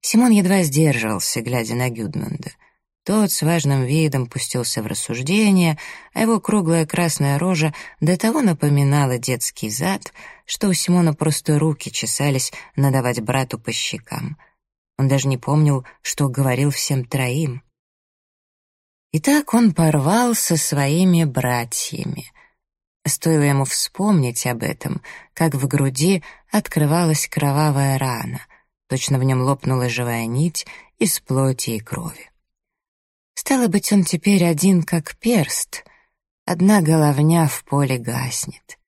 Симон едва сдерживался, глядя на Гюдмунда — тот с важным видом пустился в рассуждение, а его круглая красная рожа до того напоминала детский зад, что у Симона просто руки чесались надавать брату по щекам. Он даже не помнил, что говорил всем троим. И так он порвал со своими братьями. Стоило ему вспомнить об этом, как в груди открывалась кровавая рана, точно в нем лопнула живая нить из плоти и крови. Стало быть, он теперь один как перст, одна головня в поле гаснет.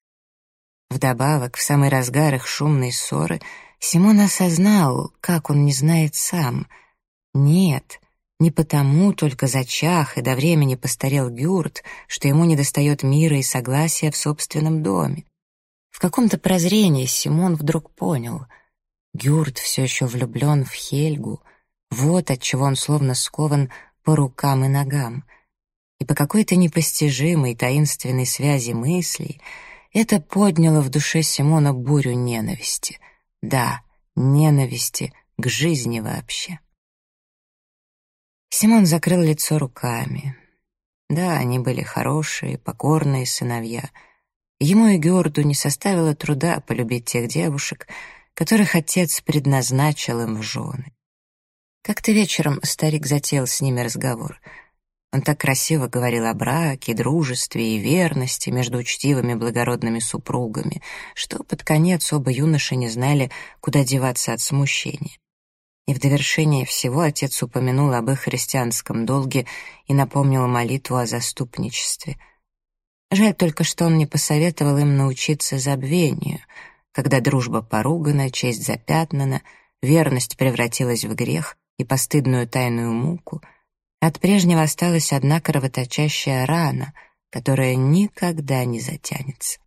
Вдобавок, в самый разгар их шумной ссоры, Симон осознал, как он не знает сам. Нет, не потому только зачах и до времени постарел Гюрт, что ему недостает мира и согласия в собственном доме. В каком-то прозрении Симон вдруг понял. Гюрт все еще влюблен в Хельгу. Вот отчего он словно скован по рукам и ногам. И по какой-то непостижимой таинственной связи мыслей это подняло в душе Симона бурю ненависти. Да, ненависти к жизни вообще. Симон закрыл лицо руками. Да, они были хорошие, покорные сыновья. Ему и Георду не составило труда полюбить тех девушек, которых отец предназначил им в жены. Как-то вечером старик затеял с ними разговор. Он так красиво говорил о браке, дружестве и верности между учтивыми благородными супругами, что под конец оба юноши не знали, куда деваться от смущения. И в довершение всего отец упомянул об их христианском долге и напомнил молитву о заступничестве. Жаль только, что он не посоветовал им научиться забвению, когда дружба поругана, честь запятнана, верность превратилась в грех, и постыдную тайную муку, от прежнего осталась одна кровоточащая рана, которая никогда не затянется.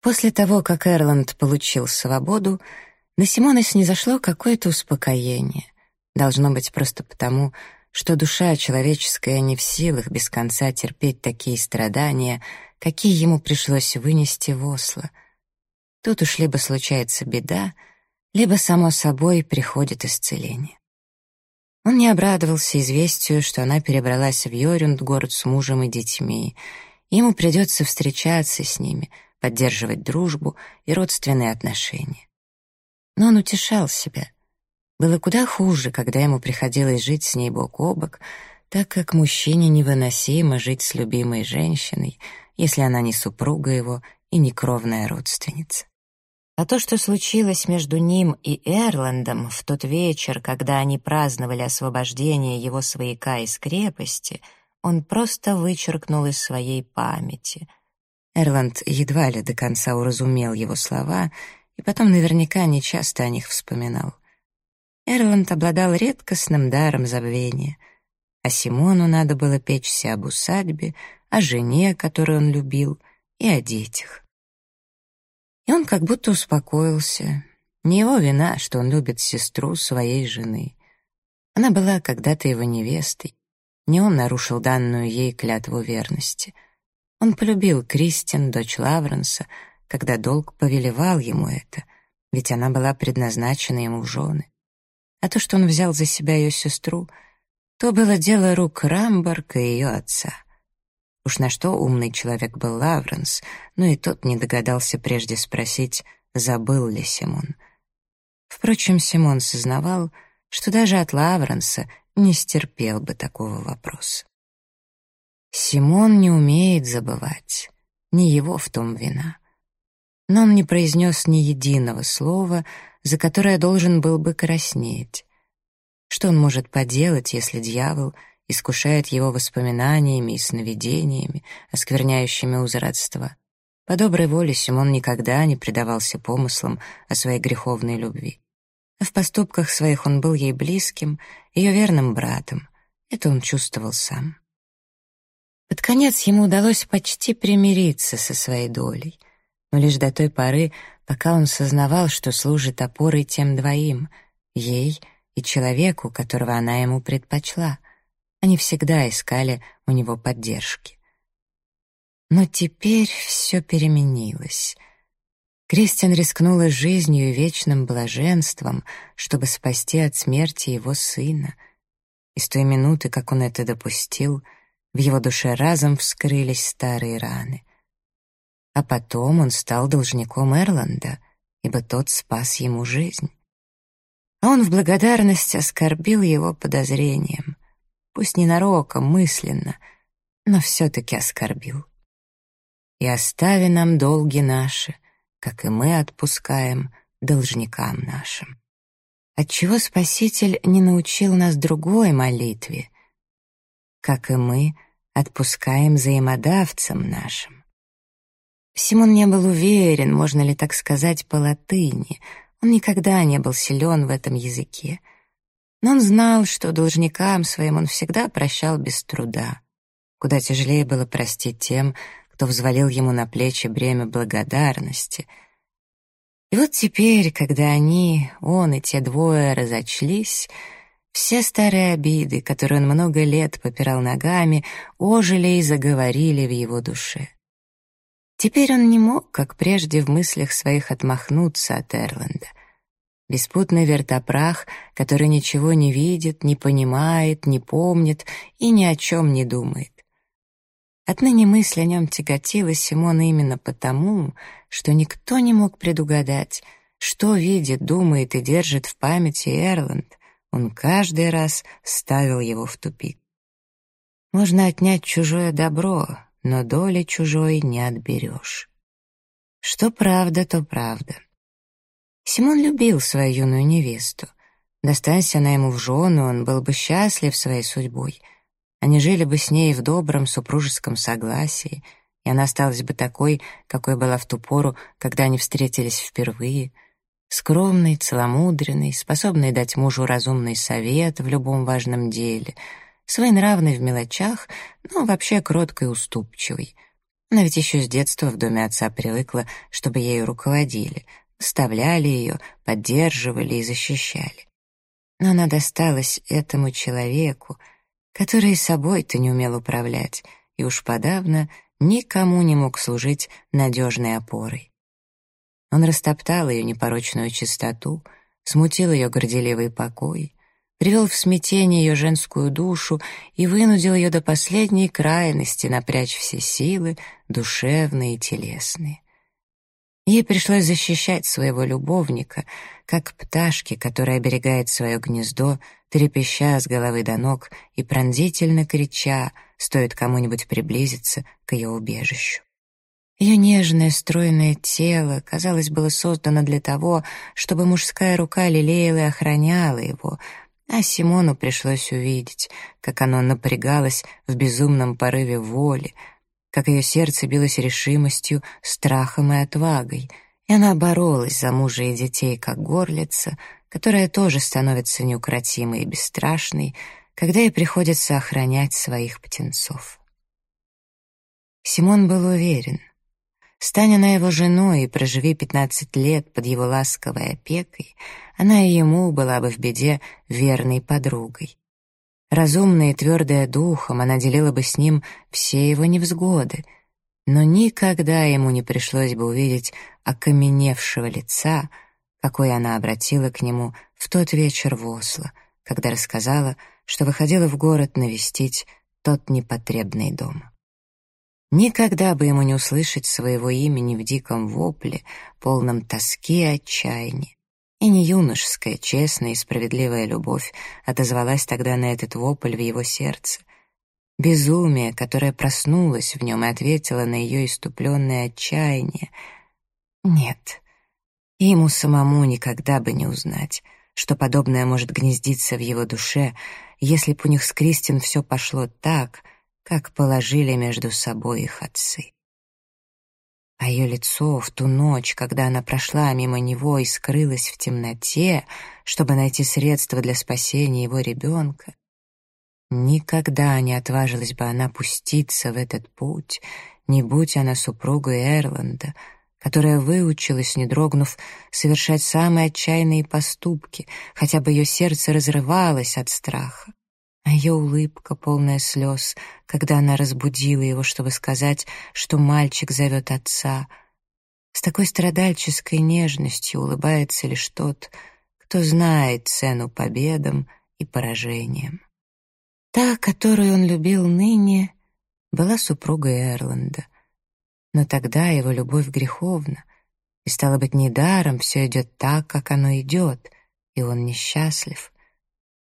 После того, как Эрланд получил свободу, на Симона снизошло какое-то успокоение. Должно быть просто потому, что душа человеческая не в силах без конца терпеть такие страдания, какие ему пришлось вынести в Осло. Тут уж либо случается беда, либо само собой приходит исцеление. Он не обрадовался известию, что она перебралась в Йорюнд, город с мужем и детьми. Ему придется встречаться с ними, поддерживать дружбу и родственные отношения. Но он утешал себя. Было куда хуже, когда ему приходилось жить с ней бок о бок, так как мужчине невыносимо жить с любимой женщиной, если она не супруга его и не кровная родственница. А то, что случилось между ним и Эрландом в тот вечер, когда они праздновали освобождение его свояка из крепости, он просто вычеркнул из своей памяти. Эрланд едва ли до конца уразумел его слова и потом наверняка нечасто о них вспоминал. Эрланд обладал редкостным даром забвения, а Симону надо было печься об усадьбе, о жене, которую он любил, и о детях. И он как будто успокоился. Не его вина, что он любит сестру своей жены. Она была когда-то его невестой. Не он нарушил данную ей клятву верности. Он полюбил Кристин, дочь Лавренса, когда долг повелевал ему это, ведь она была предназначена ему в жены. А то, что он взял за себя ее сестру, то было дело рук Рамбарка и ее отца. Уж на что умный человек был Лавренс, но и тот не догадался прежде спросить, забыл ли Симон. Впрочем, Симон сознавал, что даже от Лавренса не стерпел бы такого вопроса. Симон не умеет забывать, не его в том вина. Но он не произнес ни единого слова, за которое должен был бы краснеть. Что он может поделать, если дьявол — искушает его воспоминаниями и сновидениями, оскверняющими узы родства. По доброй воле Симон никогда не предавался помыслам о своей греховной любви. А в поступках своих он был ей близким, ее верным братом. Это он чувствовал сам. Под конец ему удалось почти примириться со своей долей, но лишь до той поры, пока он сознавал, что служит опорой тем двоим, ей и человеку, которого она ему предпочла. Они всегда искали у него поддержки. Но теперь все переменилось. Кристиан рискнула жизнью и вечным блаженством, чтобы спасти от смерти его сына. И с той минуты, как он это допустил, в его душе разом вскрылись старые раны. А потом он стал должником Эрланда, ибо тот спас ему жизнь. А он в благодарность оскорбил его подозрением — пусть ненароком, мысленно, но все-таки оскорбил. и остави нам долги наши, как и мы отпускаем должникам нашим. Отчего Спаситель не научил нас другой молитве, как и мы отпускаем взаимодавцам нашим. Симон не был уверен, можно ли так сказать по латыни, он никогда не был силен в этом языке. Но он знал, что должникам своим он всегда прощал без труда. Куда тяжелее было простить тем, кто взвалил ему на плечи бремя благодарности — и вот теперь, когда они, он и те двое разочлись, все старые обиды, которые он много лет попирал ногами, ожили и заговорили в его душе. Теперь он не мог, как прежде в мыслях своих, отмахнуться от Эрланда. Беспутный вертопрах, который ничего не видит, не понимает, не помнит и ни о чем не думает. Отныне мысль о нем тяготила Симона именно потому, что никто не мог предугадать, что видит, думает и держит в памяти Эрланд. Он каждый раз ставил его в тупик. Можно отнять чужое добро, но доли чужой не отберешь. Что правда, то правда. Симон любил свою юную невесту. Достанься она ему в жены, он был бы счастлив своей судьбой — они жили бы с ней в добром супружеском согласии, и она осталась бы такой, какой была в ту пору, когда они встретились впервые, скромной, целомудренной, способной дать мужу разумный совет в любом важном деле, своенравной в мелочах, но вообще кроткой и уступчивой. Она ведь еще с детства в доме отца привыкла, чтобы ею руководили, вставляли ее, поддерживали и защищали. Но она досталась этому человеку, который собой-то не умел управлять и уж подавно никому не мог служить надежной опорой. Он растоптал ее непорочную чистоту, смутил ее горделивый покой, привел в смятение ее женскую душу и вынудил ее до последней крайности напрячь все силы, душевные и телесные. Ей пришлось защищать своего любовника, как пташки, которая оберегает свое гнездо, трепеща с головы до ног и пронзительно крича, стоит кому-нибудь приблизиться к ее убежищу. Ее нежное, стройное тело, казалось, было создано для того, чтобы мужская рука лелеяла и охраняла его, а Симону пришлось увидеть, как оно напрягалось в безумном порыве воли, как ее сердце билось решимостью, страхом и отвагой, и она боролась за мужа и детей, как горлица, которая тоже становится неукротимой и бесстрашной, когда ей приходится охранять своих птенцов. Симон был уверен, стань она его женой и проживи пятнадцать лет под его ласковой опекой, она и ему была бы в беде верной подругой. Разумная и твердая духом, она делила бы с ним все его невзгоды, но никогда ему не пришлось бы увидеть окаменевшего лица, какое она обратила к нему в тот вечер в Осло, когда рассказала, что выходила в город навестить тот непотребный дом. Никогда бы ему не услышать своего имени в диком вопле, полном тоски и отчаяния. И не юношеская, честная и справедливая любовь отозвалась тогда на этот вопль в его сердце. Безумие, которое проснулось в нем и ответило на ее иступленное отчаяние. Нет, ему самому никогда бы не узнать, что подобное может гнездиться в его душе, если б у них с Кристин все пошло так, как положили между собой их отцы. А ее лицо в ту ночь, когда она прошла мимо него и скрылась в темноте, чтобы найти средства для спасения его ребенка, никогда не отважилась бы она пуститься в этот путь, не будь она супругой Эрланда, которая выучилась, не дрогнув, совершать самые отчаянные поступки, хотя бы ее сердце разрывалось от страха а ее улыбка, полная слез, когда она разбудила его, чтобы сказать, что мальчик зовет отца. С такой страдальческой нежностью улыбается лишь тот, кто знает цену победам и поражениям. Та, которую он любил ныне, была супругой Эрланда. Но тогда его любовь греховна, и, стало быть, недаром все идет так, как оно идет, и он несчастлив —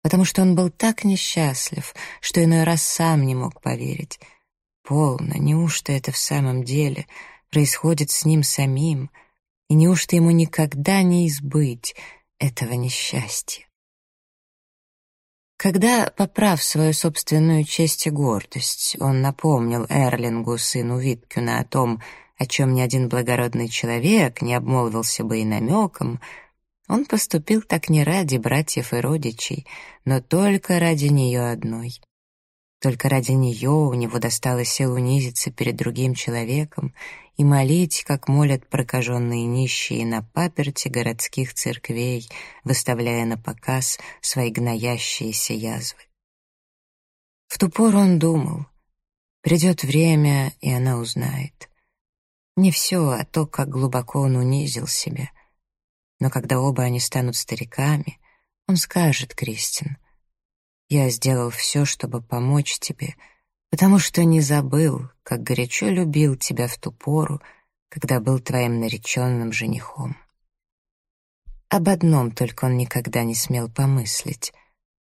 потому что он был так несчастлив, что иной раз сам не мог поверить. Полно, неужто это в самом деле происходит с ним самим, и неужто ему никогда не избыть этого несчастья? Когда, поправ свою собственную честь и гордость, он напомнил Эрлингу, сыну Виткюна, о том, о чем ни один благородный человек не обмолвился бы и намеком, он поступил так не ради братьев и родичей, но только ради нее одной. Только ради нее у него досталось сил унизиться перед другим человеком и молить, как молят прокаженные нищие на паперти городских церквей, выставляя на показ свои гноящиеся язвы. В ту пору он думал, придет время, и она узнает. Не все, а то, как глубоко он унизил себя. Но когда оба они станут стариками, он скажет Кристин, я сделал все, чтобы помочь тебе, потому что не забыл, как горячо любил тебя в ту пору, когда был твоим нареченным женихом. Об одном только он никогда не смел помыслить.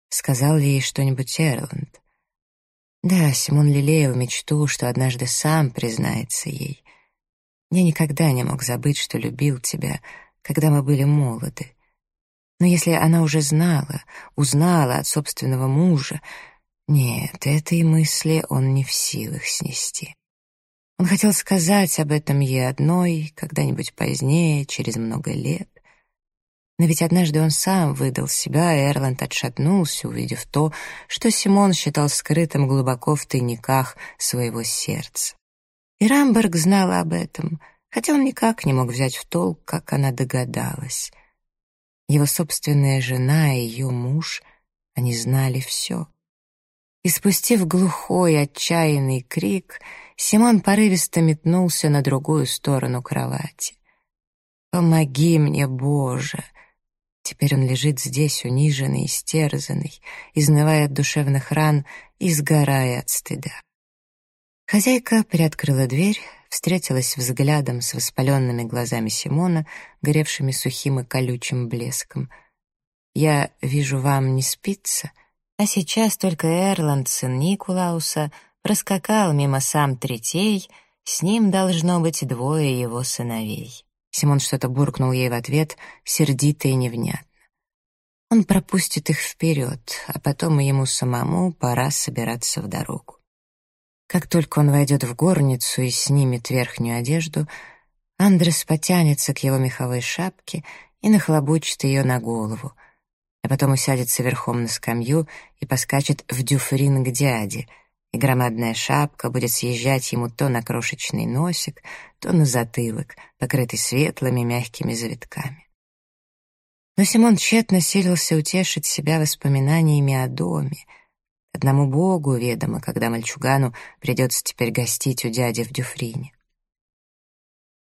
Сказал ли ей что-нибудь Эрланд? Да, Симон лелеял мечту, что однажды сам признается ей. Я никогда не мог забыть, что любил тебя, когда мы были молоды. Но если она уже знала, узнала от собственного мужа, нет, этой мысли он не в силах снести. Он хотел сказать об этом ей одной, когда-нибудь позднее, через много лет. Но ведь однажды он сам выдал себя, и Эрланд отшатнулся, увидев то, что Симон считал скрытым глубоко в тайниках своего сердца. И Рамберг знала об этом, хотя он никак не мог взять в толк, как она догадалась — его собственная жена и ее муж, они знали все. И спустив глухой, отчаянный крик, Симон порывисто метнулся на другую сторону кровати. «Помоги мне, Боже!» Теперь он лежит здесь, униженный, истерзанный, изнывая от душевных ран и сгорая от стыда. Хозяйка приоткрыла дверь, встретилась взглядом с воспаленными глазами Симона, горевшими сухим и колючим блеском. «Я вижу, вам не спится?» А сейчас только Эрланд, сын Никулауса, проскакал мимо сам Третей, с ним должно быть двое его сыновей. Симон что-то буркнул ей в ответ, сердито и невнятно. Он пропустит их вперед, а потом и ему самому пора собираться в дорогу. Как только он войдет в горницу и снимет верхнюю одежду, Андрес потянется к его меховой шапке и нахлобучит ее на голову, а потом усядется верхом на скамью и поскачет в дюфрин к дяде, и громадная шапка будет съезжать ему то на крошечный носик, то на затылок, покрытый светлыми мягкими завитками. Но Симон тщетно силился утешить себя воспоминаниями о доме, Одному Богу ведомо, когда мальчугану придется теперь гостить у дяди в Дюфрине.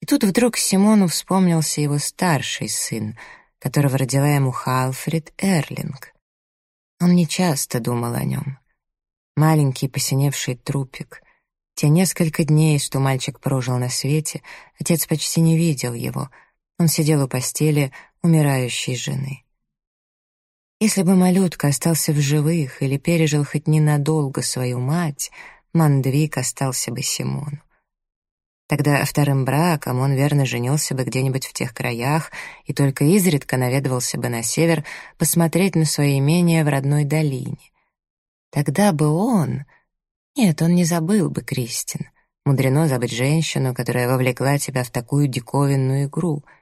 И тут вдруг Симону вспомнился его старший сын, которого родила ему Халфрид Эрлинг. Он нечасто думал о нем. Маленький посиневший трупик. Те несколько дней, что мальчик прожил на свете, отец почти не видел его. Он сидел у постели умирающей жены. Если бы малютка остался в живых или пережил хоть ненадолго свою мать, Мандвик остался бы Симону. Тогда вторым браком он верно женился бы где-нибудь в тех краях и только изредка наведывался бы на север посмотреть на свои имения в родной долине. Тогда бы он... Нет, он не забыл бы Кристин. Мудрено забыть женщину, которая вовлекла тебя в такую диковинную игру —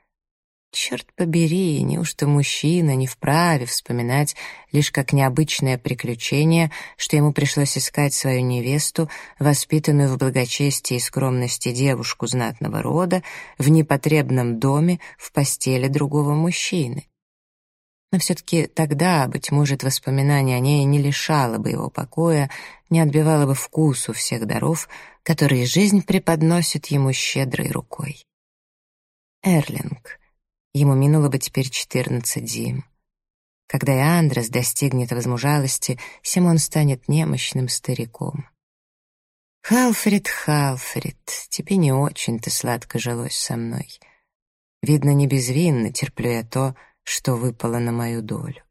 Черт побери, неужто мужчина не вправе вспоминать лишь как необычное приключение, что ему пришлось искать свою невесту, воспитанную в благочестии и скромности девушку знатного рода, в непотребном доме, в постели другого мужчины? Но все-таки тогда, быть может, воспоминание о ней не лишало бы его покоя, не отбивало бы вкусу всех даров, которые жизнь преподносит ему щедрой рукой. Эрлинг — Ему минуло бы теперь четырнадцать зим. Когда и достигнет возмужалости, Симон станет немощным стариком. «Халфрид, Халфрид, тебе не очень-то сладко жилось со мной. Видно, не безвинно терплю я то, что выпало на мою долю».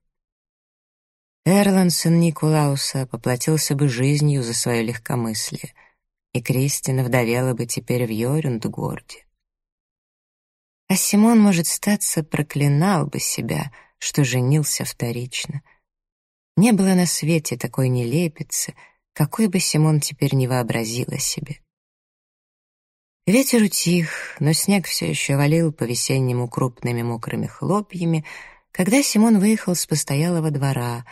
Эрлан, сын Никулауса, поплатился бы жизнью за свое легкомыслие. и Кристина вдовела бы теперь в Йорюндгорде. А Симон, может, статься, проклинал бы себя, что женился вторично. Не было на свете такой нелепицы, какой бы Симон теперь не вообразил о себе. Ветер утих, но снег все еще валил по-весеннему крупными мокрыми хлопьями, когда Симон выехал с постоялого двора,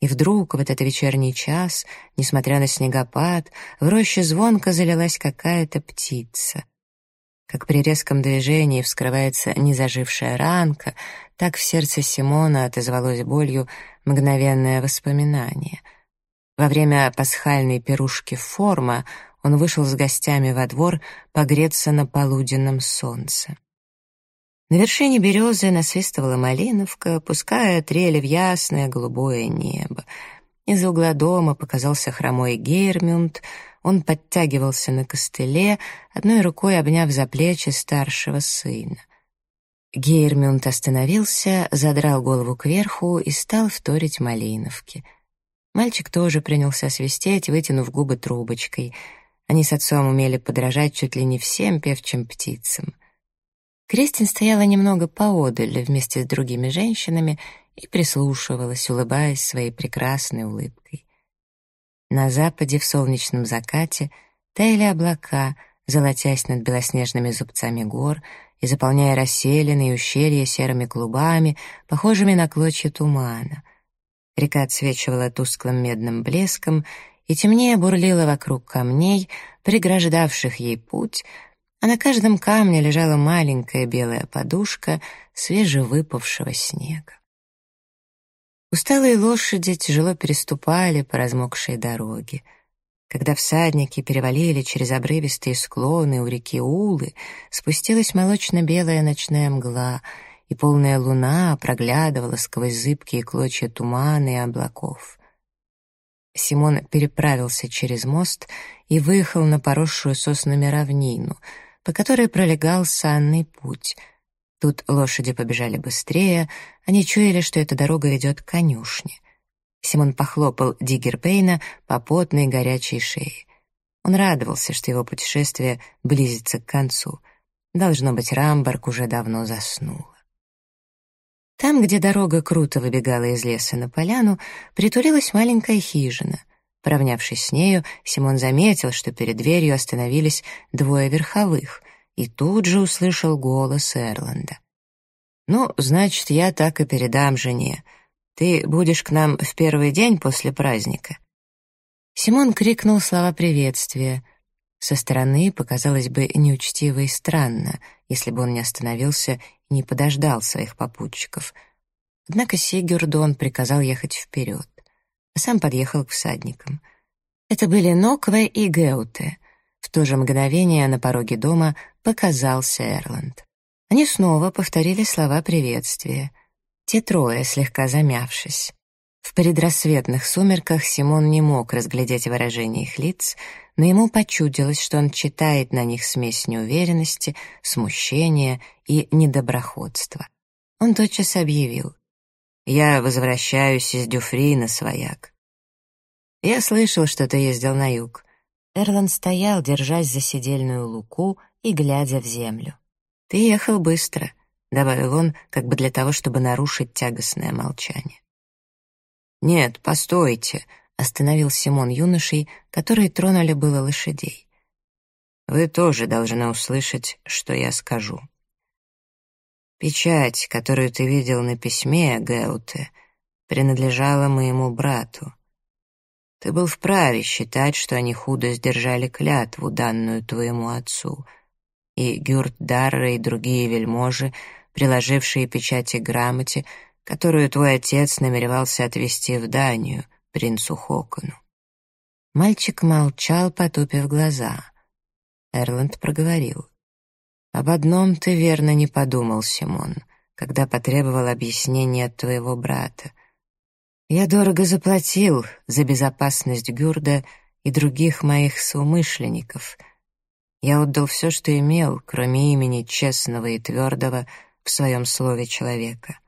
и вдруг в этот вечерний час, несмотря на снегопад, в роще звонко залилась какая-то птица. Как при резком движении вскрывается незажившая ранка, так в сердце Симона отозвалось болью мгновенное воспоминание. Во время пасхальной пирушки форма он вышел с гостями во двор погреться на полуденном солнце. На вершине березы насвистывала малиновка, пуская трели в ясное голубое небо. Из угла дома показался хромой Гейрмюнд. Он подтягивался на костыле, одной рукой обняв за плечи старшего сына. Гейрмюнд остановился, задрал голову кверху и стал вторить малиновке. Мальчик тоже принялся свистеть, вытянув губы трубочкой — они с отцом умели подражать чуть ли не всем певчим птицам. Кристин стояла немного поодаль вместе с другими женщинами и прислушивалась, улыбаясь своей прекрасной улыбкой. На западе в солнечном закате таяли облака, золотясь над белоснежными зубцами гор и заполняя расселенные ущелья серыми клубами, похожими на клочья тумана. Река отсвечивала тусклым медным блеском, и темнее бурлила вокруг камней, преграждавших ей путь, а на каждом камне лежала маленькая белая подушка свежевыпавшего снега. Усталые лошади тяжело переступали по размокшей дороге. Когда всадники перевалили через обрывистые склоны у реки Улы, спустилась молочно-белая ночная мгла, и полная луна проглядывала сквозь зыбкие клочья тумана и облаков. Симон переправился через мост и выехал на поросшую соснами равнину, по которой пролегал санный путь. Тут лошади побежали быстрее, они чуяли, что эта дорога ведет к конюшне. Симон похлопал Диггербейна по потной горячей шее. Он радовался, что его путешествие близится к концу. Должно быть, Рамбарк уже давно заснул. Там, где дорога круто выбегала из леса на поляну, притулилась маленькая хижина. Поравнявшись с нею, Симон заметил, что перед дверью остановились двое верховых, и тут же услышал голос Эрланда. «Ну, значит, я так и передам жене. Ты будешь к нам в первый день после праздника». Симон крикнул слова приветствия. Со стороны показалось бы неучтиво и странно, если бы он не остановился и не подождал своих попутчиков. Однако Сигюрду он приказал ехать вперед, а сам подъехал к всадникам. Это были Нокве и Геуте. В то же мгновение на пороге дома показался Эрланд. Они снова повторили слова приветствия. Те трое, слегка замявшись. В предрассветных сумерках Симон не мог разглядеть выражение их лиц, но ему почудилось, что он читает на них смесь неуверенности, смущения и недоброходства. Он тотчас объявил. «Я возвращаюсь из Дюфрина, свояк». «Я слышал, что ты ездил на юг». Эрланд стоял, держась за седельную луку и глядя в землю. «Ты ехал быстро», — добавил он, как бы для того, чтобы нарушить тягостное молчание. «Нет, постойте», — остановил Симон юношей, которые тронули было лошадей. «Вы тоже должны услышать, что я скажу». Печать, которую ты видел на письме, Геуте, принадлежала моему брату. Ты был вправе считать, что они худо сдержали клятву, данную твоему отцу, и Гюрт Дарра и другие вельможи, приложившие печати грамоте, которую твой отец намеревался отвезти в Данию, принцу Хокону. Мальчик молчал, потупив глаза. Эрланд проговорил. «Об одном ты верно не подумал, Симон, когда потребовал объяснения от твоего брата. Я дорого заплатил за безопасность Гюрда и других моих соумышленников. Я отдал все, что имел, кроме имени честного и твердого в своем слове человека.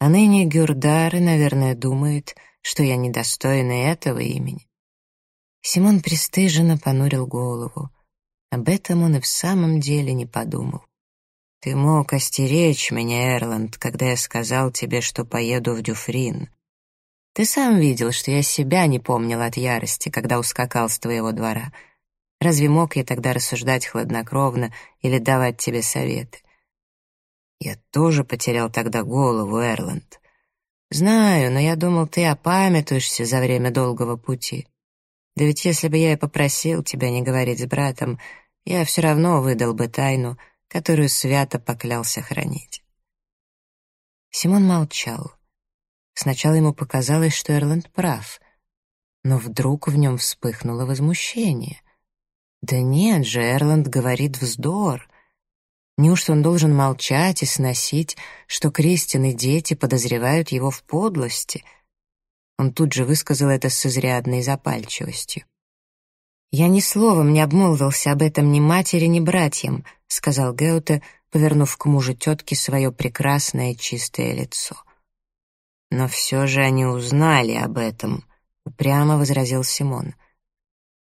А ныне Гюрдары, наверное, думают, что я недостойна этого имени. Симон пристыженно понурил голову. Об этом он и в самом деле не подумал. «Ты мог остеречь меня, Эрланд, когда я сказал тебе, что поеду в Дюфрин. Ты сам видел, что я себя не помнил от ярости, когда ускакал с твоего двора. Разве мог я тогда рассуждать хладнокровно или давать тебе советы? Я тоже потерял тогда голову, Эрланд. Знаю, но я думал, ты опамятуешься за время долгого пути. Да ведь если бы я и попросил тебя не говорить с братом, я все равно выдал бы тайну, которую свято поклялся хранить. Симон молчал. Сначала ему показалось, что Эрланд прав, но вдруг в нем вспыхнуло возмущение. Да нет же, Эрланд говорит вздор. Неужто он должен молчать и сносить, что Кристин и дети подозревают его в подлости — он тут же высказал это с изрядной запальчивостью. «Я ни словом не обмолвился об этом ни матери, ни братьям», — сказал Геуте, повернув к мужу тетки свое прекрасное чистое лицо. «Но все же они узнали об этом», — упрямо возразил Симон.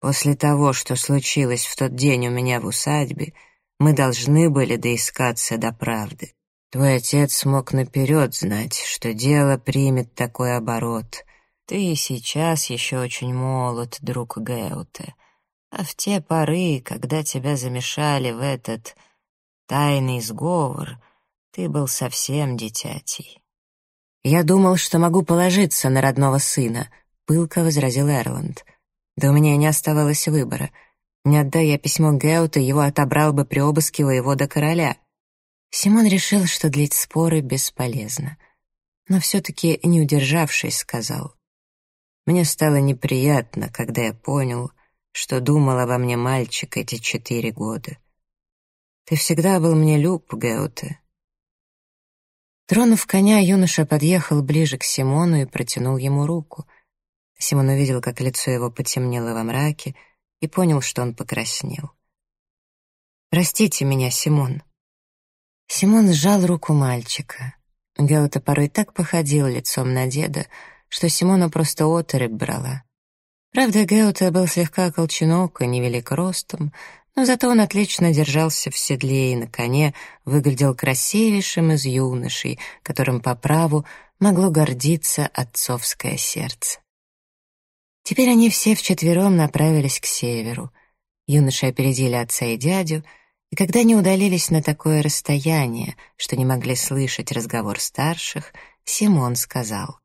«После того, что случилось в тот день у меня в усадьбе, мы должны были доискаться до правды. Твой отец смог наперед знать, что дело примет такой оборот, ты сейчас еще очень молод, друг Геуте, а в те поры, когда тебя замешали в этот тайный сговор, ты был совсем дитятей. «Я думал, что могу положиться на родного сына», — пылко возразил Эрланд. «Да у меня не оставалось выбора. Не отдай я письмо Геута, его отобрал бы при обыске воевода короля». Симон решил, что длить споры бесполезно. Но все-таки, не удержавшись, сказал. Мне стало неприятно, когда я понял, что думал обо мне мальчик эти четыре года. Ты всегда был мне люб, Геуте. Тронув коня, юноша подъехал ближе к Симону и протянул ему руку. Симон увидел, как лицо его потемнело во мраке, и понял, что он покраснел. «Простите меня, Симон». Симон сжал руку мальчика. Геута порой так походил лицом на деда, что Симона просто оторопь брала. Правда, Геута был слегка колченок и невелик ростом, но зато он отлично держался в седле и на коне выглядел красивейшим из юношей, которым по праву могло гордиться отцовское сердце. Теперь они все вчетвером направились к северу. Юноши опередили отца и дядю, и когда они удалились на такое расстояние, что не могли слышать разговор старших, Симон сказал.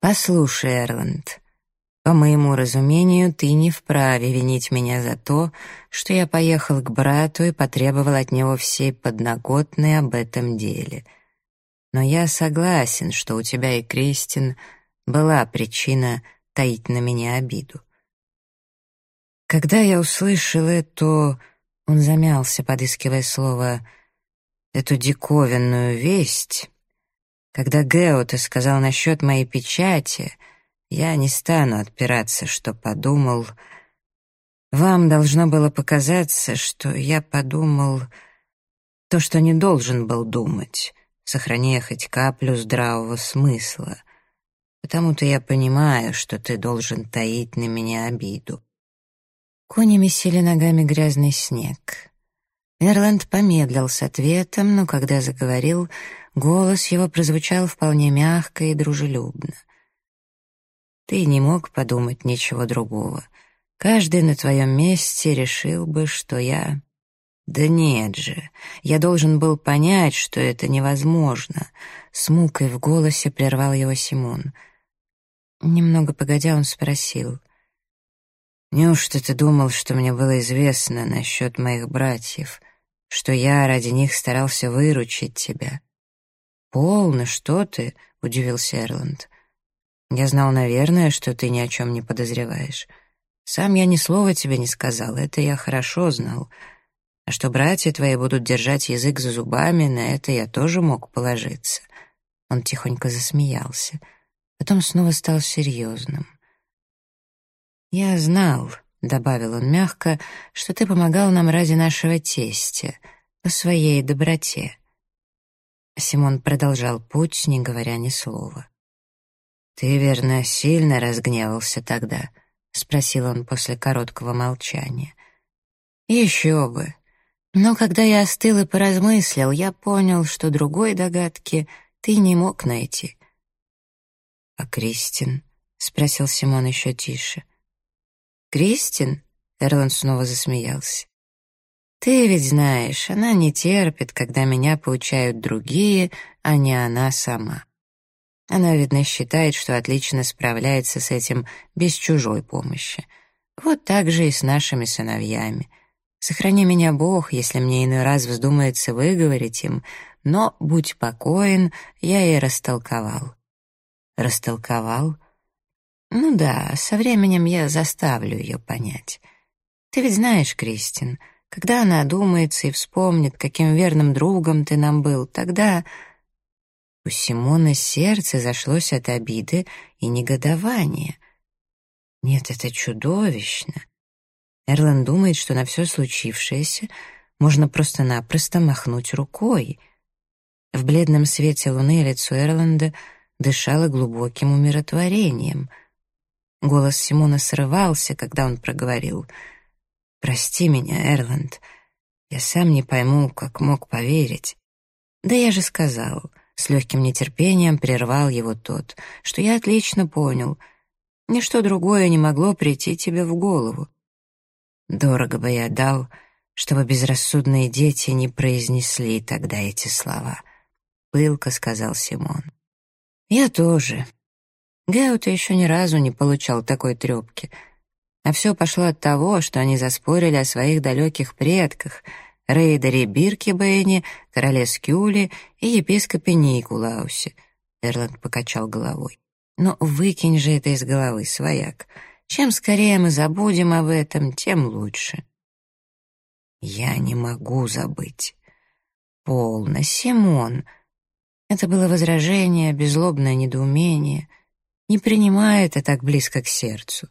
«Послушай, Эрланд, по моему разумению, ты не вправе винить меня за то, что я поехал к брату и потребовал от него всей подноготной об этом деле. Но я согласен, что у тебя и Кристин была причина таить на меня обиду. Когда я услышал эту... Он замялся, подыскивая слово «эту диковинную весть», когда Геоте сказал насчет моей печати, я не стану отпираться, что подумал. Вам должно было показаться, что я подумал то, что не должен был думать, сохраняя хоть каплю здравого смысла. Потому-то я понимаю, что ты должен таить на меня обиду. Кони месили ногами грязный снег. Эрланд помедлил с ответом, но когда заговорил, голос его прозвучал вполне мягко и дружелюбно. «Ты не мог подумать ничего другого. Каждый на твоем месте решил бы, что я...» «Да нет же, я должен был понять, что это невозможно», — с мукой в голосе прервал его Симон. Немного погодя он спросил. «Неужто ты думал, что мне было известно насчет моих братьев?» что я ради них старался выручить тебя». «Полно, что ты?» — удивился Эрланд. «Я знал, наверное, что ты ни о чем не подозреваешь. Сам я ни слова тебе не сказал, это я хорошо знал. А что братья твои будут держать язык за зубами, на это я тоже мог положиться». Он тихонько засмеялся, потом снова стал серьезным. «Я знал, — добавил он мягко, — что ты помогал нам ради нашего тестя, по своей доброте. Симон продолжал путь, не говоря ни слова. «Ты, верно, сильно разгневался тогда», — спросил он после короткого молчания. «Еще бы. Но когда я остыл и поразмыслил, я понял, что другой догадки ты не мог найти». «А Кристин?» — спросил Симон еще тише. «Кристин?» — Эрлан снова засмеялся. «Ты ведь знаешь, она не терпит, когда меня поучают другие, а не она сама. Она, видно, считает, что отлично справляется с этим без чужой помощи. Вот так же и с нашими сыновьями. Сохрани меня, Бог, если мне иной раз вздумается выговорить им, но, будь покоен, я ей растолковал». «Растолковал?» «Ну да, со временем я заставлю ее понять. Ты ведь знаешь, Кристин, — когда она одумается и вспомнит, каким верным другом ты нам был, тогда... У Симона сердце зашлось от обиды и негодования. Нет, это чудовищно. Эрлан думает, что на все случившееся можно просто-напросто махнуть рукой. В бледном свете луны лицо Эрланда дышало глубоким умиротворением. Голос Симона срывался, когда он проговорил — Прости меня, Эрланд. Я сам не пойму, как мог поверить. Да я же сказал, с легким нетерпением прервал его тот, что я отлично понял. Ничто другое не могло прийти тебе в голову. Дорого бы я дал, чтобы безрассудные дети не произнесли тогда эти слова. Пылко сказал Симон. Я тоже. Гэу-то еще ни разу не получал такой трепки — а все пошло от того, что они заспорили о своих далеких предках — рейдере Биркебейне, короле Скюле и епископе Никулаусе. Эрланд покачал головой. «Но выкинь же это из головы, свояк. Чем скорее мы забудем об этом, тем лучше». «Я не могу забыть». «Полно, Симон». Это было возражение, беззлобное недоумение. Не принимай это так близко к сердцу.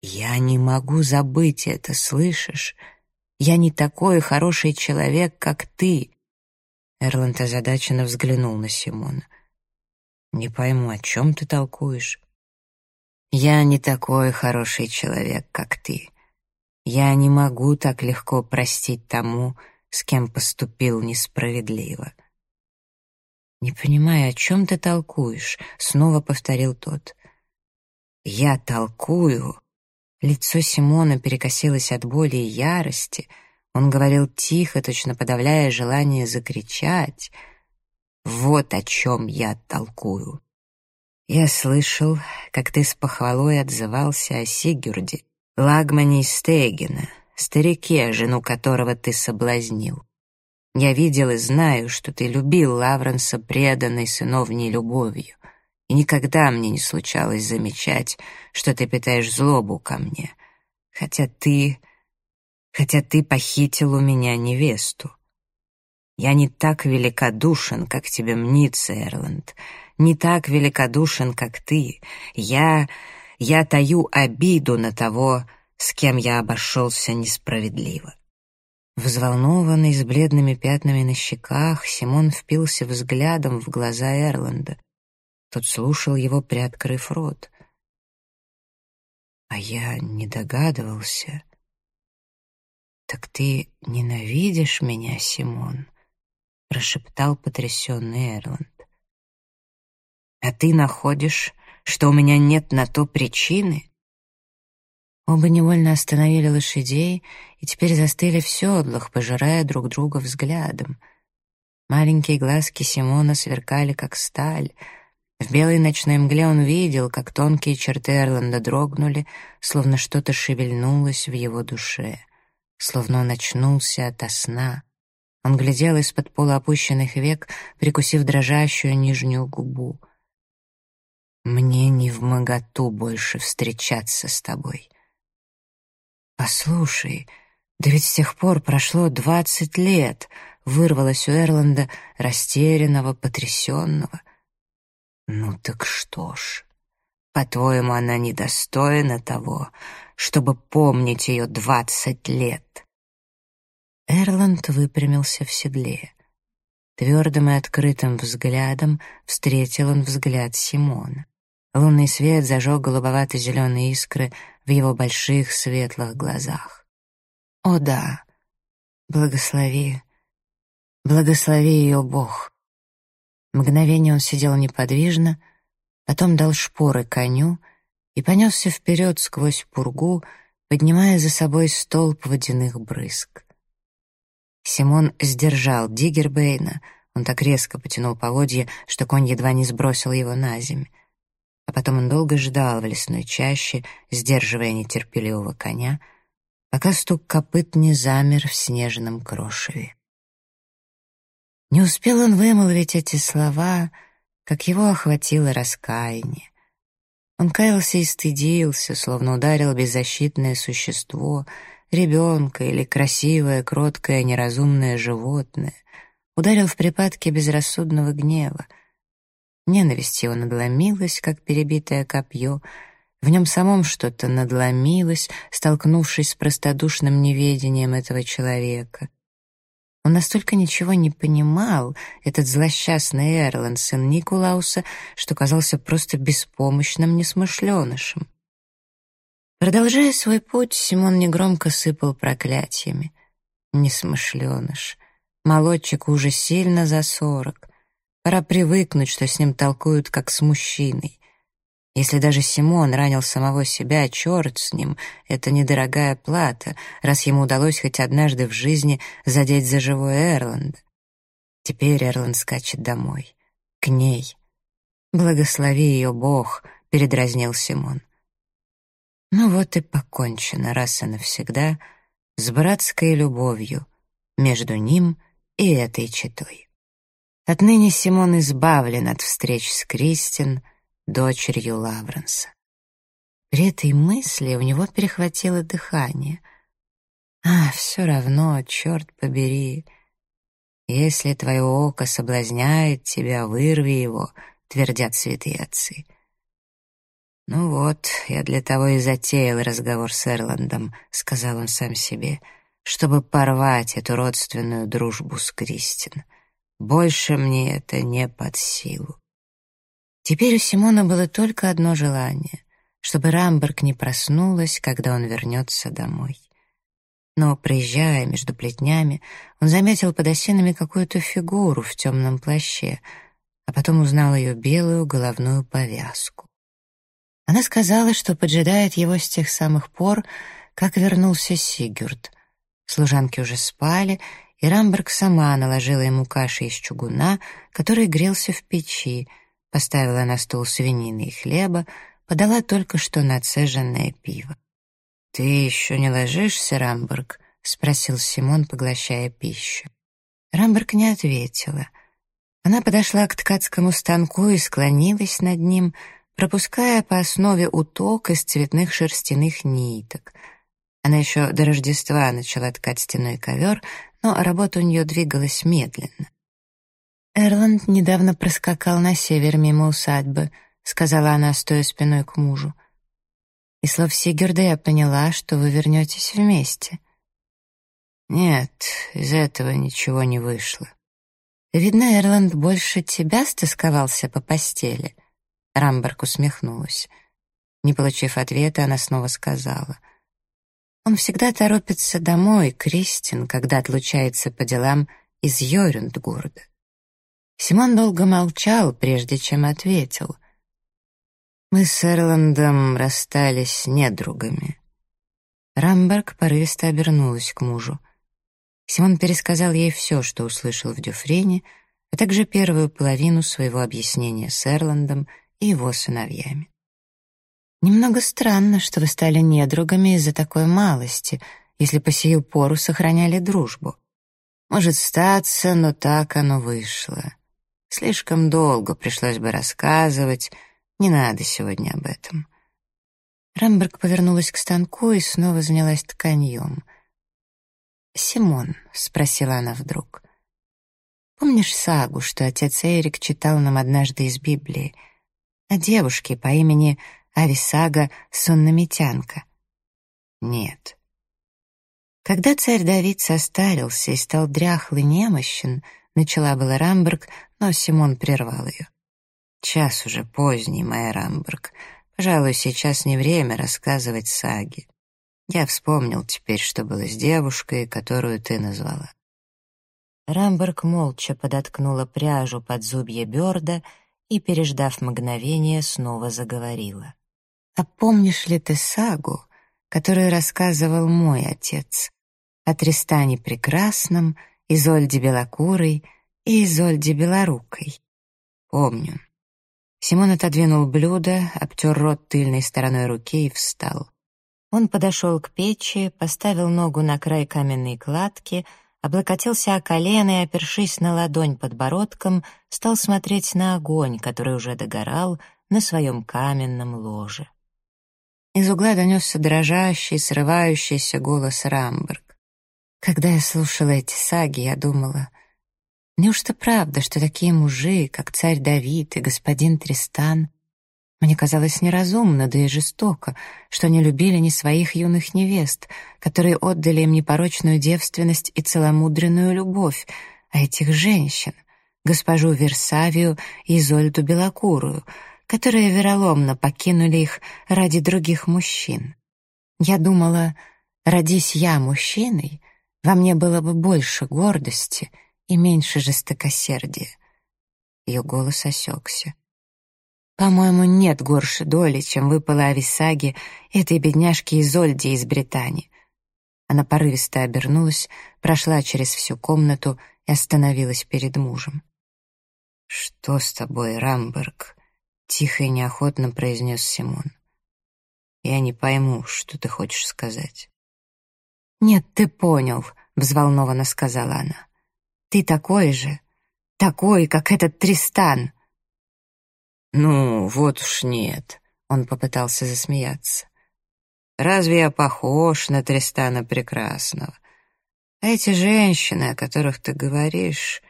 «Я не могу забыть это, слышишь? Я не такой хороший человек, как ты!» Эрланд озадаченно взглянул на Симона. «Не пойму, о чем ты толкуешь?» «Я не такой хороший человек, как ты. Я не могу так легко простить тому, с кем поступил несправедливо». «Не понимаю, о чем ты толкуешь?» — снова повторил тот. «Я толкую Лицо Симона перекосилось от боли и ярости. Он говорил тихо, точно подавляя желание закричать. «Вот о чем я толкую. Я слышал, как ты с похвалой отзывался о Сигюрде, Лагмане из Стегена, старике, жену которого ты соблазнил. Я видел и знаю, что ты любил Лавренса преданной сыновней любовью и никогда мне не случалось замечать, что ты питаешь злобу ко мне, хотя ты... хотя ты похитил у меня невесту. Я не так великодушен, как тебе мнится, Эрланд, не так великодушен, как ты. Я... я таю обиду на того, с кем я обошелся несправедливо. Взволнованный, с бледными пятнами на щеках, Симон впился взглядом в глаза Эрланда. Тот слушал его, приоткрыв рот. А я не догадывался. «Так ты ненавидишь меня, Симон?» — прошептал потрясенный Эрланд. «А ты находишь, что у меня нет на то причины?» Оба невольно остановили лошадей и теперь застыли в седлах, пожирая друг друга взглядом. Маленькие глазки Симона сверкали, как сталь — в белой ночной мгле он видел, как тонкие черты Эрланда дрогнули, словно что-то шевельнулось в его душе, словно он очнулся ото сна. Он глядел из-под полуопущенных век, прикусив дрожащую нижнюю губу. «Мне не в моготу больше встречаться с тобой». «Послушай, да ведь с тех пор прошло двадцать лет», — вырвалось у Эрланда, растерянного, потрясенного. Ну так что ж, по-твоему, она недостойна того, чтобы помнить ее двадцать лет? Эрланд выпрямился в седле. Твердым и открытым взглядом встретил он взгляд Симона. Лунный свет зажег голубовато-зеленые искры в его больших светлых глазах. «О да, благослови, благослови ее Бог». Мгновение он сидел неподвижно, потом дал шпоры коню и понесся вперед сквозь пургу, поднимая за собой столб водяных брызг. Симон сдержал Диггербейна, он так резко потянул поводья, что конь едва не сбросил его на земь. А потом он долго ждал в лесной чаще, сдерживая нетерпеливого коня, пока стук копыт не замер в снежном крошеве. Не успел он вымолвить эти слова, как его охватило раскаяние. Он каялся и стыдился, словно ударил беззащитное существо, ребенка или красивое, кроткое, неразумное животное, ударил в припадке безрассудного гнева. Ненависть его надломилась, как перебитое копье, в нем самом что-то надломилось, столкнувшись с простодушным неведением этого человека. Он настолько ничего не понимал, этот злосчастный Эрланд, сын Никулауса, что казался просто беспомощным несмышленышем. Продолжая свой путь, Симон негромко сыпал проклятиями. Несмышленыш. Молодчик уже сильно за сорок. Пора привыкнуть, что с ним толкуют как с мужчиной. Если даже Симон ранил самого себя, черт с ним, это недорогая плата, раз ему удалось хоть однажды в жизни задеть за живое Эрланд. Теперь Эрланд скачет домой. К ней. «Благослови ее Бог», — передразнил Симон. Ну вот и покончено раз и навсегда с братской любовью между ним и этой четой. Отныне Симон избавлен от встреч с Кристин — дочерью Лавренса. При этой мысли у него перехватило дыхание. «А, все равно, черт побери, если твое око соблазняет тебя, вырви его», — твердят святые отцы. «Ну вот, я для того и затеял разговор с Эрландом», — сказал он сам себе, «чтобы порвать эту родственную дружбу с Кристин. Больше мне это не под силу». Теперь у Симона было только одно желание — чтобы Рамберг не проснулась, когда он вернется домой. Но, проезжая между плетнями, он заметил под осинами какую-то фигуру в темном плаще, а потом узнал ее белую головную повязку. Она сказала, что поджидает его с тех самых пор, как вернулся Сигюрд. Служанки уже спали, и Рамберг сама наложила ему каши из чугуна, который грелся в печи, поставила на стол свинины и хлеба, подала только что нацеженное пиво. «Ты еще не ложишься, Рамберг?» — спросил Симон, поглощая пищу. Рамберг не ответила. Она подошла к ткацкому станку и склонилась над ним, пропуская по основе уток из цветных шерстяных ниток. Она еще до Рождества начала ткать стеной ковер, но работа у нее двигалась медленно. «Эрланд недавно проскакал на север мимо усадьбы», — сказала она, стоя спиной к мужу. «И слов Сигерда я поняла, что вы вернетесь вместе». «Нет, из этого ничего не вышло». «Видно, Эрланд больше тебя стосковался по постели», — Рамберг усмехнулась. Не получив ответа, она снова сказала. «Он всегда торопится домой, Кристин, когда отлучается по делам из Йорюндгурда». Симон долго молчал, прежде чем ответил. «Мы с Эрландом расстались недругами». Рамберг порывисто обернулась к мужу. Симон пересказал ей все, что услышал в Дюфрене, а также первую половину своего объяснения с Эрландом и его сыновьями. «Немного странно, что вы стали недругами из-за такой малости, если по сию пору сохраняли дружбу. Может, статься, но так оно вышло. Слишком долго пришлось бы рассказывать, не надо сегодня об этом. Рамберг повернулась к станку и снова занялась тканьем. «Симон», — спросила она вдруг, — «помнишь сагу, что отец Эрик читал нам однажды из Библии о девушке по имени Ависага Суннамитянка?» «Нет». Когда царь Давид состарился и стал дряхлый немощен, начала была Рамберг, но Симон прервал ее. Час уже поздний, моя Рамберг. Пожалуй, сейчас не время рассказывать саги. Я вспомнил теперь, что было с девушкой, которую ты назвала. Рамберг молча подоткнула пряжу под зубья Бёрда и, переждав мгновение, снова заговорила. «А помнишь ли ты сагу, которую рассказывал мой отец? О Тристане Прекрасном, Изольде Белокурой и Изольде Белорукой?» «Помню». Симон отодвинул блюдо, обтер рот тыльной стороной руки и встал. Он подошел к печи, поставил ногу на край каменной кладки — облокотился о колено и, опершись на ладонь подбородком, стал смотреть на огонь, который уже догорал на своем каменном ложе. Из угла донесся дрожащий, срывающийся голос Рамберг. Когда я слушала эти саги, я думала, неужто правда, что такие мужи, как царь Давид и господин Тристан, мне казалось неразумно, да и жестоко, что не любили ни своих юных невест, которые отдали им непорочную девственность и целомудренную любовь, а этих женщин, госпожу Версавию и Изольду Белокурую, которые вероломно покинули их ради других мужчин. Я думала, родись я мужчиной, во мне было бы больше гордости и меньше жестокосердия. Ее голос осекся. По-моему, нет горше доли, чем выпала Ависаге этой бедняжке Изольде из Британии. Она порывисто обернулась, прошла через всю комнату и остановилась перед мужем. «Что с тобой, Рамберг?» — тихо и неохотно произнес Симон. «Я не пойму, что ты хочешь сказать». «Нет, ты понял», — взволнованно сказала она. «Ты такой же, такой, как этот Тристан». «Ну, вот уж нет», — он попытался засмеяться. «Разве я похож на Тристана Прекрасного? А эти женщины, о которых ты говоришь,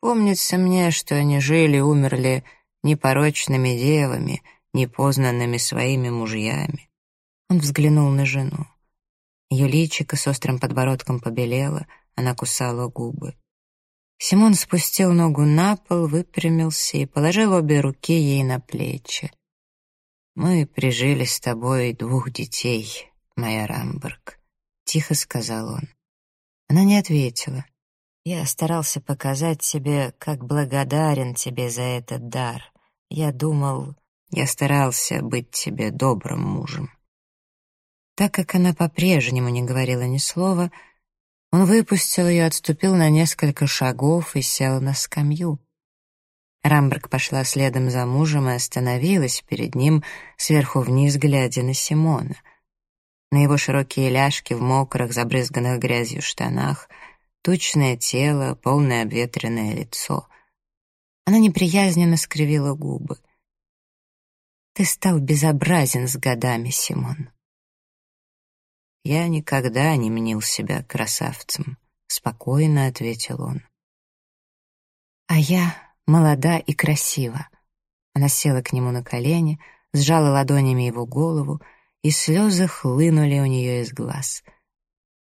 помнится мне, что они жили и умерли непорочными девами, непознанными своими мужьями». Он взглянул на жену. Ее личико с острым подбородком побелело, она кусала губы. Симон спустил ногу на пол, выпрямился и положил обе руки ей на плечи. «Мы прижили с тобой двух детей, моя Рамберг», — тихо сказал он. Она не ответила. «Я старался показать тебе, как благодарен тебе за этот дар. Я думал, я старался быть тебе добрым мужем». Так как она по-прежнему не говорила ни слова, — он выпустил ее, отступил на несколько шагов и сел на скамью. Рамберг пошла следом за мужем и остановилась перед ним, сверху вниз глядя на Симона. На его широкие ляжки в мокрых, забрызганных грязью штанах, тучное тело, полное обветренное лицо. Она неприязненно скривила губы. «Ты стал безобразен с годами, Симон. «Я никогда не мнил себя красавцем», — спокойно ответил он. «А я молода и красива». Она села к нему на колени, сжала ладонями его голову, и слезы хлынули у нее из глаз.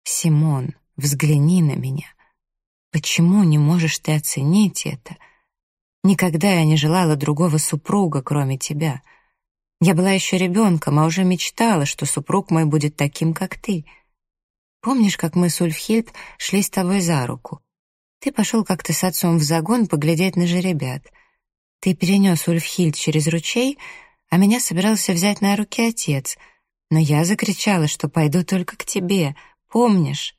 «Симон, взгляни на меня. Почему не можешь ты оценить это? Никогда я не желала другого супруга, кроме тебя». Я была еще ребенком, а уже мечтала, что супруг мой будет таким, как ты. Помнишь, как мы с Ульфхильд шли с тобой за руку? Ты пошел как-то с отцом в загон поглядеть на жеребят. Ты перенес Ульфхильд через ручей, а меня собирался взять на руки отец. Но я закричала, что пойду только к тебе. Помнишь?»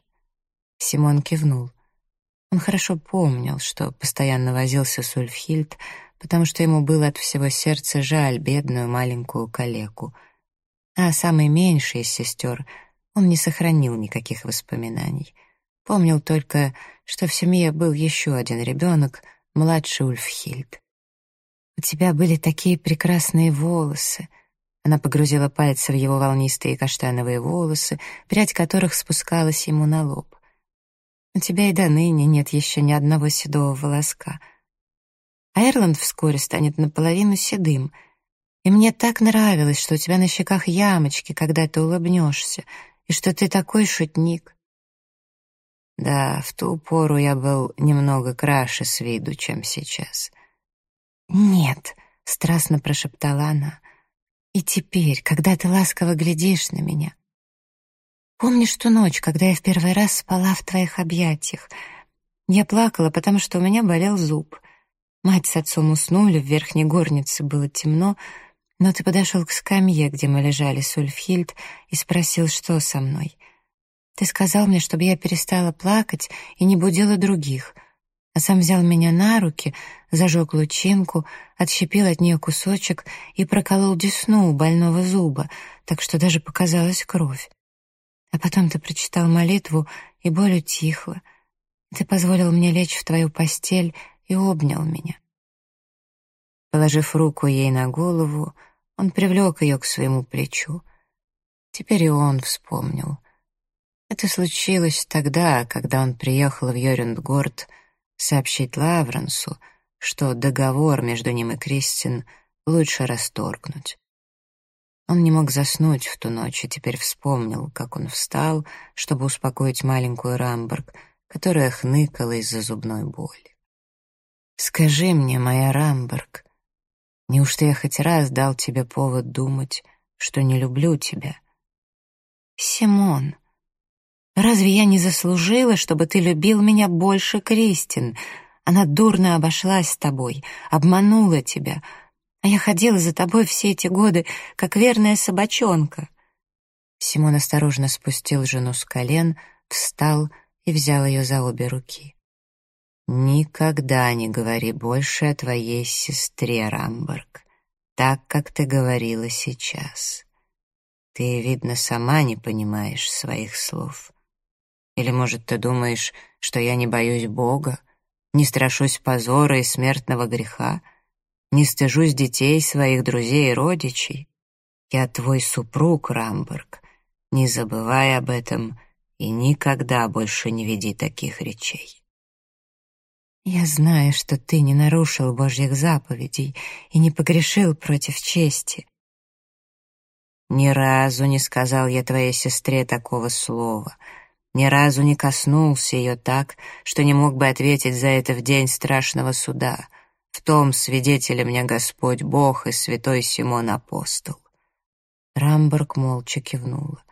Симон кивнул. Он хорошо помнил, что постоянно возился с Ульфхильд, потому что ему было от всего сердца жаль бедную маленькую калеку. А самый меньший из сестер он не сохранил никаких воспоминаний. Помнил только, что в семье был еще один ребенок, младший Ульфхильд. «У тебя были такие прекрасные волосы», она погрузила пальцы в его волнистые каштановые волосы, прядь которых спускалась ему на лоб. «У тебя и до ныне нет еще ни одного седого волоска. Айрланд вскоре станет наполовину седым. И мне так нравилось, что у тебя на щеках ямочки, когда ты улыбнешься, и что ты такой шутник. Да, в ту пору я был немного краше с виду, чем сейчас. Нет, страстно прошептала она. «И теперь, когда ты ласково глядишь на меня, помнишь ту ночь, когда я в первый раз спала в твоих объятиях? Я плакала, потому что у меня болел зуб. Мать с отцом уснули, в верхней горнице было темно, но ты подошел к скамье, где мы лежали с Ульфхильд, и спросил, что со мной. Ты сказал мне, чтобы я перестала плакать и не будила других, а сам взял меня на руки, зажег лучинку, отщепил от нее кусочек и проколол десну у больного зуба, так что даже показалась кровь. А потом ты прочитал молитву, и боль утихла. Ты позволил мне лечь в твою постель и обнял меня. Положив руку ей на голову, он привлек ее к своему плечу. Теперь и он вспомнил. Это случилось тогда, когда он приехал в Йорюндгорд сообщить Лавренсу, что договор между ним и Кристин лучше расторгнуть. Он не мог заснуть в ту ночь и теперь вспомнил, как он встал, чтобы успокоить маленькую Рамберг, которая хныкала из-за зубной боли. «Скажи мне, моя Рамберг, неужто я хоть раз дал тебе повод думать, что не люблю тебя?» «Симон, разве я не заслужила, чтобы ты любил меня больше Кристин? Она дурно обошлась с тобой, обманула тебя, а я ходила за тобой все эти годы, как верная собачонка». Симон осторожно спустил жену с колен, встал и взял ее за обе руки. «Никогда не говори больше о твоей сестре, Рамберг, так, как ты говорила сейчас. Ты, видно, сама не понимаешь своих слов. Или, может, ты думаешь, что я не боюсь Бога, не страшусь позора и смертного греха, не стыжусь детей своих друзей и родичей? Я твой супруг, Рамберг, не забывай об этом и никогда больше не веди таких речей». Я знаю, что ты не нарушил Божьих заповедей и не погрешил против чести. Ни разу не сказал я твоей сестре такого слова, ни разу не коснулся ее так, что не мог бы ответить за это в день страшного суда. В том свидетелем мне Господь Бог и святой Симон Апостол. Рамберг молча кивнула.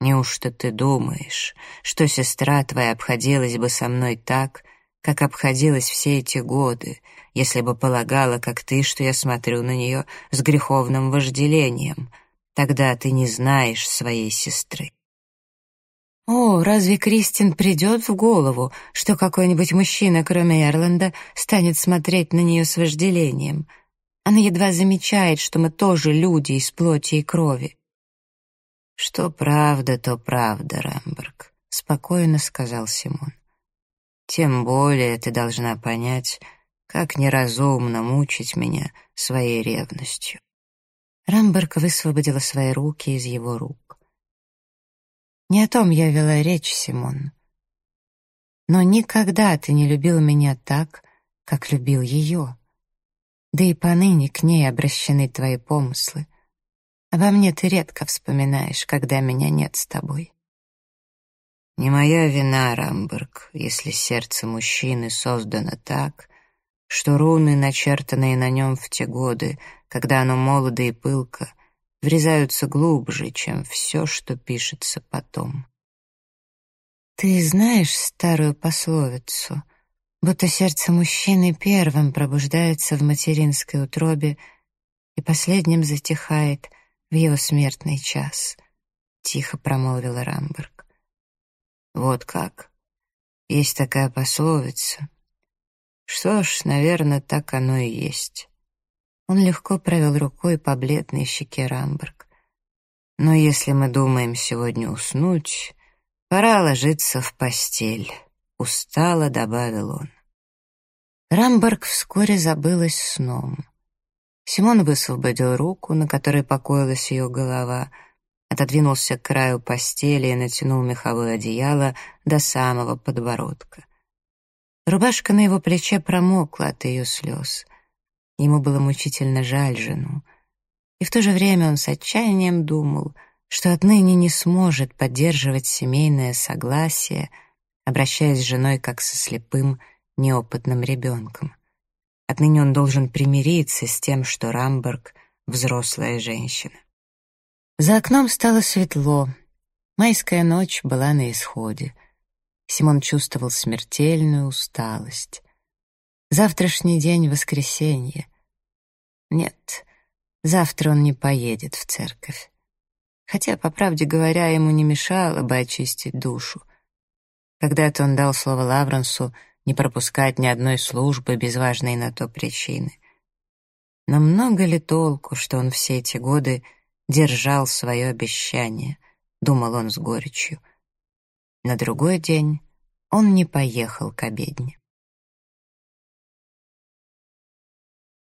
«Неужто ты думаешь, что сестра твоя обходилась бы со мной так, как обходилась все эти годы, если бы полагала, как ты, что я смотрю на нее с греховным вожделением. Тогда ты не знаешь своей сестры. О, разве Кристин придет в голову, что какой-нибудь мужчина, кроме Эрланда, станет смотреть на нее с вожделением? Она едва замечает, что мы тоже люди из плоти и крови. «Что правда, то правда, Рамберг», — спокойно сказал Симон. Тем более ты должна понять, как неразумно мучить меня своей ревностью. Рамберг высвободила свои руки из его рук. Не о том я вела речь, Симон. Но никогда ты не любил меня так, как любил ее. Да и поныне к ней обращены твои помыслы. Обо мне ты редко вспоминаешь, когда меня нет с тобой. Не моя вина, Рамберг, если сердце мужчины создано так, что руны, начертанные на нем в те годы, когда оно молодо и пылко, врезаются глубже, чем все, что пишется потом. Ты знаешь старую пословицу, будто сердце мужчины первым пробуждается в материнской утробе и последним затихает в его смертный час, — тихо промолвила Рамберг. Вот как. Есть такая пословица. Что ж, наверное, так оно и есть. Он легко провел рукой по бледной щеке Рамберг. Но если мы думаем сегодня уснуть, пора ложиться в постель. Устало добавил он. Рамберг вскоре забылась сном. Симон высвободил руку, на которой покоилась ее голова — отодвинулся к краю постели и натянул меховое одеяло до самого подбородка. Рубашка на его плече промокла от ее слез. Ему было мучительно жаль жену. И в то же время он с отчаянием думал, что отныне не сможет поддерживать семейное согласие, обращаясь с женой как со слепым, неопытным ребенком. Отныне он должен примириться с тем, что Рамберг — взрослая женщина. За окном стало светло. Майская ночь была на исходе. Симон чувствовал смертельную усталость. Завтрашний день — воскресенье. Нет, завтра он не поедет в церковь. Хотя, по правде говоря, ему не мешало бы очистить душу. Когда-то он дал слово Лавренсу не пропускать ни одной службы без важной на то причины. Но много ли толку, что он все эти годы держал свое обещание, думал он с горечью. На другой день он не поехал к обедне.